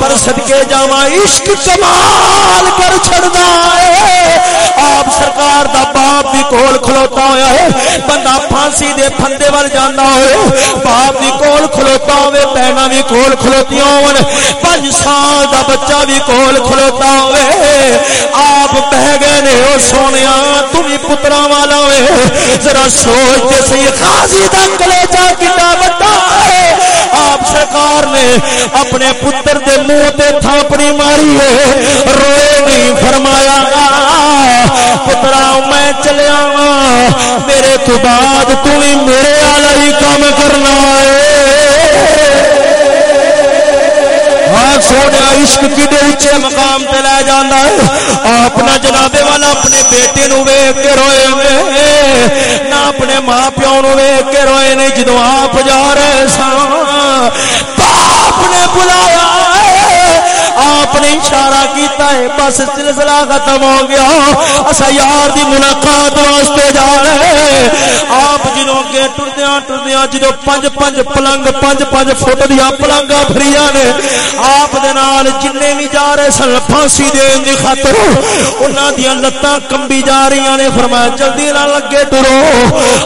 S1: پر صدکے جاواں عشق کمال کر چھڑدا ہے آپ سرکار دا باپ بھی کول کھلوتا ہویا ہے بندہ پھانسی دے پھندے ول جاندا ہوئے باپ بھی کول کھلوتا ہوئے بہنا بھی کول کھلوتی ہون پانچ سال دا بچہ بھی کول کھلوتا ہوئے آپ بہ گئے نے او سونیا تم ہی پترا والا ہوئے ذرا سوچ دے سی قاضی دا کلیجا کتا بتا ہے۔ آپ سرکار نے اپنے پتر دے منہ تے تھاپڑی ماری ہے۔ روئے نہیں فرمایا، پترا، میں چلیا میرے تو بعد تو ہی میرے والا ہی کام کرنا ہے۔ سونے عشق کدے اچے مقام تے لے جانا ہے۔ اپنا جنابے والا اپنے بیٹے نو ویک کے روئے ہوئے نہ اپنے ماں پیو نو ویک کے روئے نہیں جدو آپ جا رہے سان باپ نے بلایا۔ آپ نے اشارہ کیتا ہے، بس سلسلہ ختم ہو گیا۔ اسا یار دی ملاقات واسطے جا رہے آپ جنوں کے ٹردیاں ٹردیاں جدو پنج پنج پلنگ، پنج پنج فٹ دیا پلنگا پھریاں نے، آپ دے نال جنے بھی جا رہے سن، پھانسی دین دی خاطر انہاں دیاں لتاں کمبی جا رہی نے۔ فرمایا، جلدی نہ لگے ٹرو۔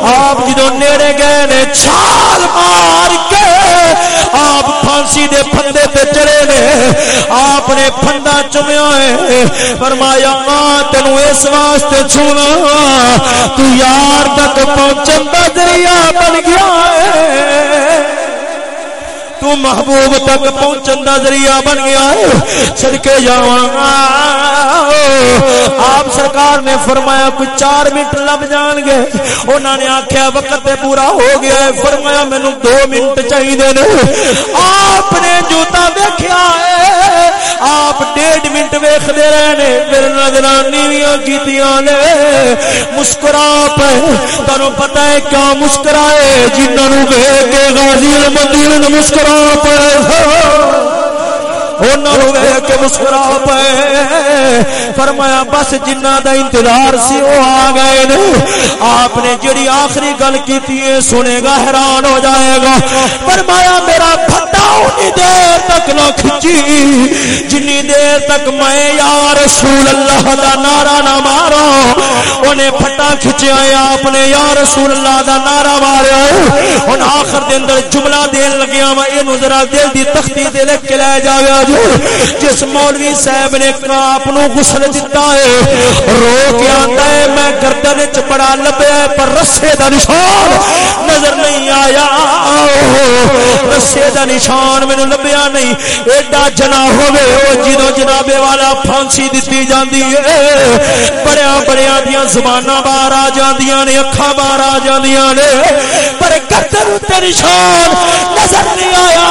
S1: آپ جدو نیڑے گئے نے، چھال مار کے آپ پھانسی دے پھندے تے چڑے نے آپ نے پھندا چمیا ہے۔ فرمایا، ماں تینو اس واسطے چھونا۔ تو یار تک پہنچن دا ذریعہ بن گیا ہے۔ تو محبوب تک پہنچن کا ذریعہ بن گیا ہے۔ سڑکے جا آپ سرکار نے فرمایا کچھ چار منٹ لب جان گے۔ انہوں نے آخیا وقت پورا ہو گیا ہے۔ فرمایا مینو دو منٹ چاہیے آپ نے جوتا ویخیا رہے نے پھر نظرانی بھی کیتیاں نے مسکرا پے تمہیں پتہ ہے کیا مسکرائے۔ جنہاں جنہوں دیکھ کے غازی مندر مسکرا پے۔ پہ کے مسکرا پے۔ فرمایا، بس جنہ دا انتظار سی وہ آ گئے نے۔ آپ نے جڑی آخری گل کی سنے گا، حیران ہو جائے گا۔ فرمایا، میرا پھٹا انی دیر تک نہ کھچی۔ جنی دیر تک میں یا رسول اللہ دا نعرہ نہ مارا۔ انہیں پھٹا کھچیا ہے، آپ نے یا رسول اللہ دا نعرہ مارا ان آخر دے اندر جملہ دین لگیا وا یہ ذرا دل دی تختی دے لکھ کے لے جاوے۔ جس مولوی صاحب نے آپ غسل دتا ہے، رو کے آتا ہے، میں گردن چ بڑا لبیا پر رسے دا نشان نظر نہیں آیا۔ رسے دا نشان مینو لبیا نہیں۔ ایڈا جنا ہوے او جدو جنابے والا پھانسی دتی جاندی ہے۔ بڑیا بڑیا دیا زباناں باہر آ جاندیاں نے، اکھاں باہر آ جاندیاں نے۔ پر گردن تے نشان نظر نہیں آیا۔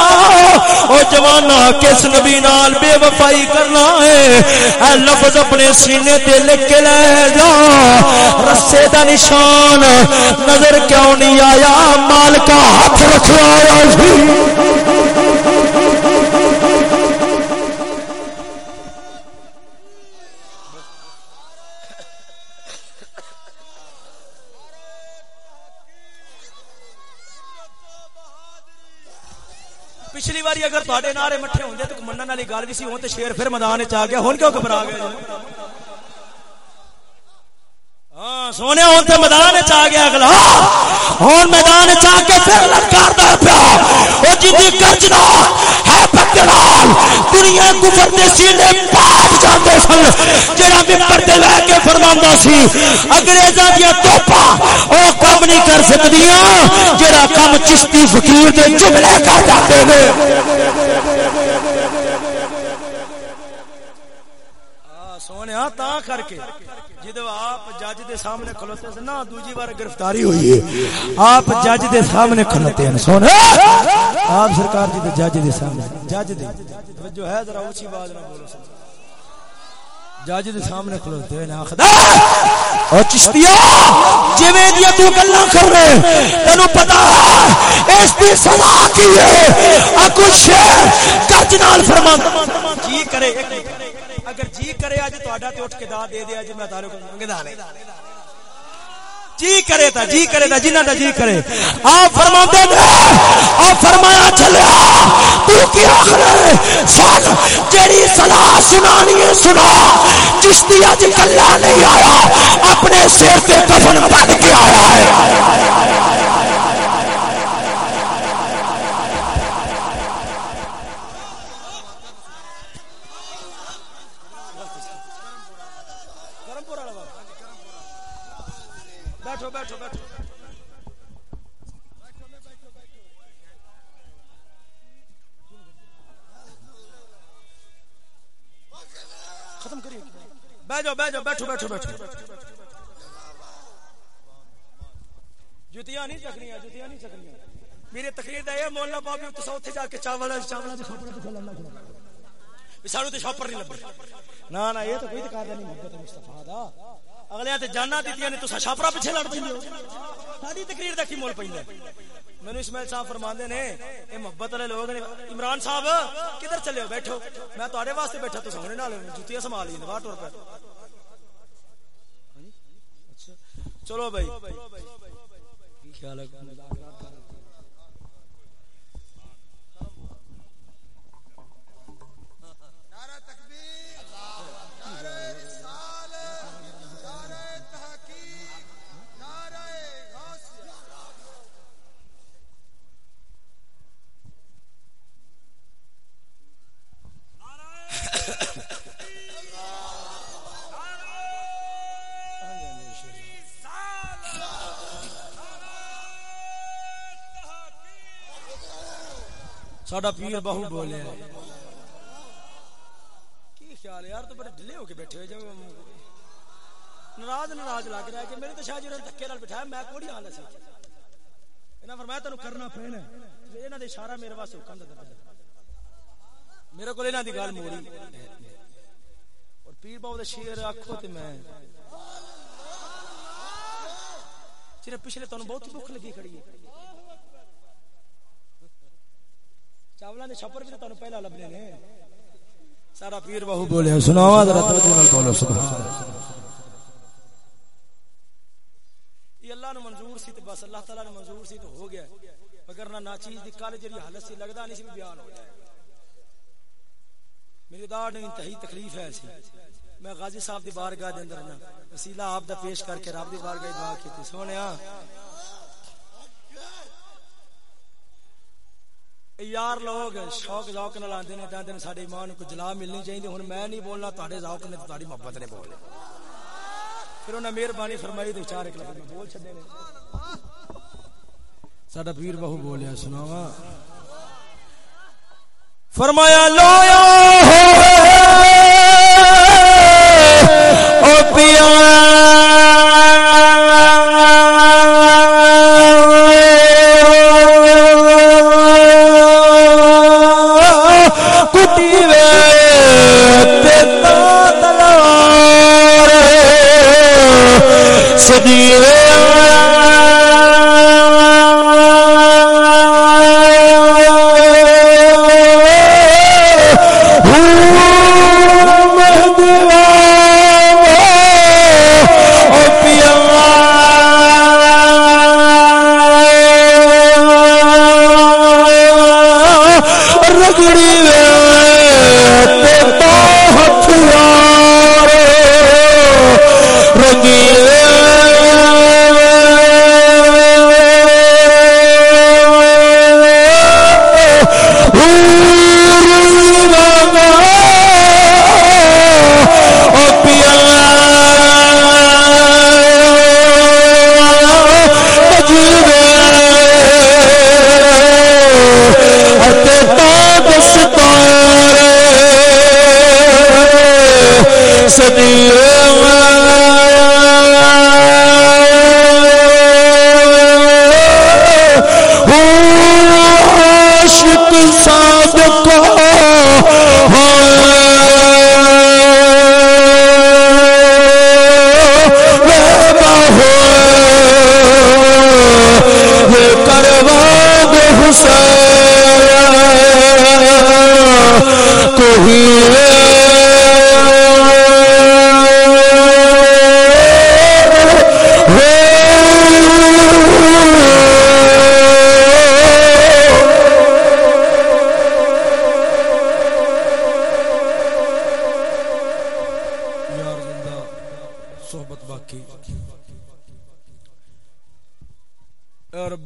S1: او جوانا کس نبی نبی نال بے وفائی کرنا ہے۔ اے لفظ اپنے سینے تے لکھ کے لے جا۔ رسے دا نشان۔ نظر کیوں نہیں آیا؟ مالک ہاتھ رکھوایا سی باری اگر تواڈے نارے مٹھے ہوندے تے منن والی گل وی سی ہون تے شیر پھر میدان وچ آ گیا ہن کیوں گھبرا گئے؟ ہاں سونے، ہون تے میدان وچ آ گیا اگلا۔ ہن میدان وچ آ کے پھر للکاردا پیا۔ او جی جدی گرجنا ہے پکڑال دنیا کفر دے سینے پاٹ جاندے سن۔ جڑا منبر تے لے کے فرماندا سی، انگریزاں دی توپا او کم نہیں کر سکدیاں۔ جڑا کم چشتی فقیر دے جملے کر جاندے نے۔ سونے تا کر کے۔ جدو آپ جج دے سامنے کھلوتے ہیں نا دوجی بار گرفتاری ہوئی ہے۔ آپ جج دے سامنے کھلوتے ہیں سونے آپ سرکار جی دے جج دے سامنے۔ جج دے۔ جو ہے، ذرا اونچی آواز نہ بولو جج دے سامنے کھلوتے ہیں آخدا او چشتیا جویں دی تو گلاں کر رہے تینو پتہ ہے، اس دی سزا کی ہے۔ اکو شیر گرج نال فرمان جی کرے اگر جی کرے اج تہاڈا تے اٹھ کے دا دے دے اج جی، میں تارے کو منگدا نہیں۔ جی کرے تا جی کرے تا، جنہ دا جی کرے۔ آپ فرما دے دے آپ فرمایا چلیا تو کی آخر سن، جیڑی صلاح سنانی ہے سنا، چشتی اج کلا نہیں آیا، اپنے سیر تے کفن بن کے آیا ہے۔ بیٹھو بیٹھو بیٹھو بیٹھو جتیاں نہیں چکنی جتیاں نہیں چکنی میرے تقریر دا یہ مولا بابی تو اوتھے جا کے چاول چاول دے کھپڑے تے کھلا اللہ سانو تے شاپر نہیں لبے نا نا یہ تو کوئی تقاضا نہیں، محبت مصطفی دا۔ اگلے تے جانا دتیاں نے، تو شاپرا پیچھے لڑ پیندے ہو۔ ساری تقریر دا کی مول پیندا مینوں اسماعیل صاحب فرماندے نے، اے محبت والے لوگ نے، عمران صاحب، کدھر چلے ہو بیٹھو؟ میں تہاڈے واسطے بیٹھا، تو سونے نال جوتیاں سنبھال لیں باہر ٹر پے چلو بھائی۔ خیال ہے ساڈا پیر بہو بولے کی خیال یار تو بڑے ڈلے ہو کے بیٹھے ہوئے جب ناراض ناراض لگ رہا ہے کہ میرے تو شاہ جی نے دھکے نال بٹھایا میں کوڑی حال سی انہاں فرمایا تینوں کرنا پینا انہاں دے اشارہ میرے واسطے حکم دا میرے کول انہاں دی گل موڑی اور پیر باو دے شیر آکھو تے میں جنہیں پچھلے تانوں بہت بھوک لگی کھڑی ہے چاولاں دے چھپر بھی تانوں پہلا لبنے نے۔ سارا پیر بہو بولے سناوا ذرا توجہ نال بولو سبحان اللہ۔ یہ اللہ نے منظور سی تے بس اللہ تعالی نے منظور سی تو ہو گیا۔ مگر نہ ناچیز دی کل جڑی حالت سی لگدا نہیں سی بیان ہو جائے۔ میری داڑ نے انتہائی تکلیف ہے سی۔ میں غازی صاحب دی بارگاہ دے اندر نا وسیلہ آپ دا پیش کر کے رب دی بارگاہ دعا کیتی۔ سونیا یار لوگ شوق ذوق نال آندے نے تے دن ساڈے ایمان کو جلا ملنی چاہیے ہن میں نہیں بولنا تہاڈے ذوق نے تہاڈی محبت نے بولنا پھر انہاں مہربانی فرمائی تے چار ایک لفظ بول چھڈے نے ساڈا پیر بہو بولیا سناوا فرمایا لویا ہو